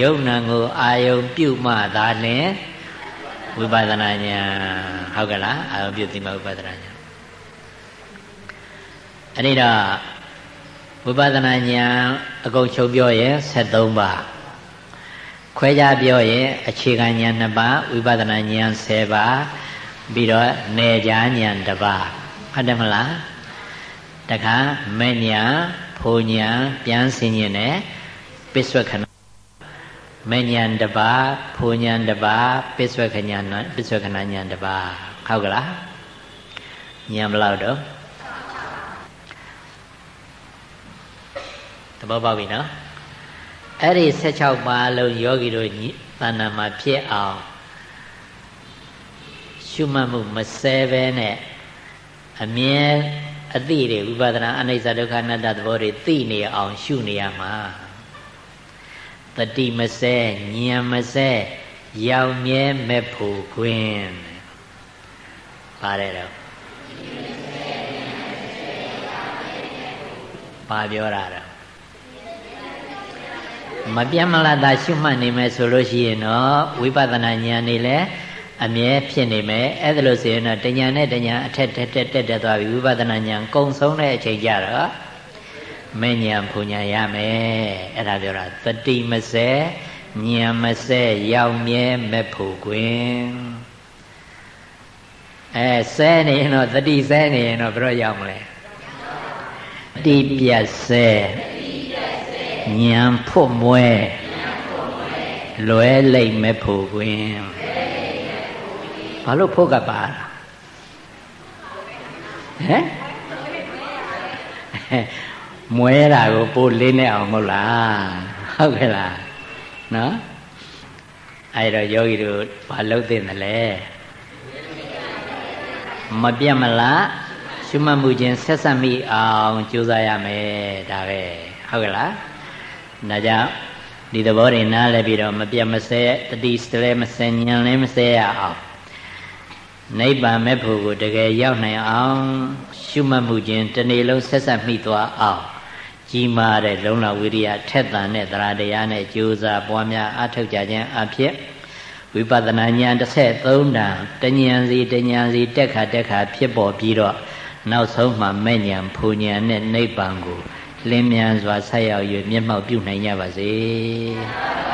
ယုံနံကိုအာယုံပြုမှသာနဲ့ဝိပဿနာဉာဏ်ဟုတ်ကဲ့လားအာယုံပြုသိမှဝိပဿနာဉာဏ်အဲ့ဒီတော့ ဝိပဿနာဉာဏ်အကုန်ချုပ်ပြောရင်73ပါးခွဲခြားပြောရင်အခြေခံဉာဏ်2ပါးဝိပဿနာဉာဏ်10ပါးပြီးတော့နေကြားဉာဏ်1ပါးဟုတ်တယ်မလားတခါမဲ့ဉာဏ်ဖိုဉာဏ်ပြန်ဆင်ញင်နဲ့ပစ္ဆွခဏမဉ္ဉဏ်တပါဖူဉဏ်တပါပစ္ဆွခဉဏ်ပစ္ဆွခဏဉဏ်တပါဟုတ်ကလားဉာဏ်ဘလောက်တော့ ဘောပေါက်ပြီနော်အဲ့ဒီ16ပါးလုံးယောဂီတို့တဏ္ဍာမှာဖြစ်အောင်ရှုမှတ်မှုမစဲပဲနဲ့အမြဲအသိတွေဝိပဿနာအနိစ္စဒုက္ခအနတ္တသဘောတွေသိနေအောင်ရှုနေရမှာတတိမစဲဉာဏ်မစဲရောင်မြဲမဲ့ဖို့ခွင်းပါတယ်တော့ပါပြောတာတော့ မပြတ်မလားသာရှုမှတ်နေမယ်ဆိုလို့ရှိရင်တော့ဝိပဿနာဉာဏ်နေလဲအမြဲဖြစ်နေမယ်အဲ့ဒါလို့ဆိုရင်တော့တဉာဏ်နဲ့တဉာဏ်အထက်တက်တက်တက်တက်သွားပြီဝိပဿနာဉာဏ်ကုံဆုံးတဲ့အချိန်ကြတော့မဉဏ်ဖူညာရမယ်အဲ့ဒါပြောတာတတိမစဲဉာဏ်မစဲရောက်မြဲမဲ့ဖို့ကွင်အဲစဲနေရင်တော့တတိစဲနေရင်တော့ဘယ်တော့ရောက်မလဲတိပြတ်စဲ ဉာဏ်ဖို့မွဲလွဲလိမ့်မဲ့ဖို့ကွင်ဘာလို့ဖို့ကပါဟမ်မွဲတာကိုပိုလေးနဲ့အောင်မဟုတ်လားဟုတ်ကဲ့လားနော်အဲ့တော့ယောဂီတို့ဘာလုပ်သင့်တယ်လဲမပြတ်မလားရှုမှတ်မှုချင်းဆက်ဆက်မိအောင်ကြိုးစားရမယ်ဒါပဲဟုတ်ကဲ့လား ဒါကြောင့်ဒီသဘောတွေနားလည်ပြီးတော့မပြတ်မစဲတတိစလဲမစဲဉာဏ်လည်းမစဲရအောင်နိဗ္ဗာန်မဲ့ဖို့ကိုတကယ်ရောက်နိုင်အောင်ရှုမှတ်မှုချင်းတစ်နေ့လုံးဆက်ဆက်မိသွားအောင်ကြီးမားတဲ့လုံလဝိရိယထက်သန်တဲ့သရတရားနဲ့ကြိုးစားပွားများအထောက်ကြခြင်းအဖြစ်ဝိပဿနာဉာဏ်တစ်ဆက်သုံးတန်တဉဏ်စီတဉဏ်စီတက်ခါတက်ခါဖြစ်ပေါ်ပြီးတော့နောက်ဆုံးမှမဲ့ဉဏ်ဖူဉဏ်နဲ့နိဗ္ဗာန်ကို လင်းမြန်စွာဆက်ရောက်၍မျက်မှောက်ပြုနိုင်ကြပါစေ။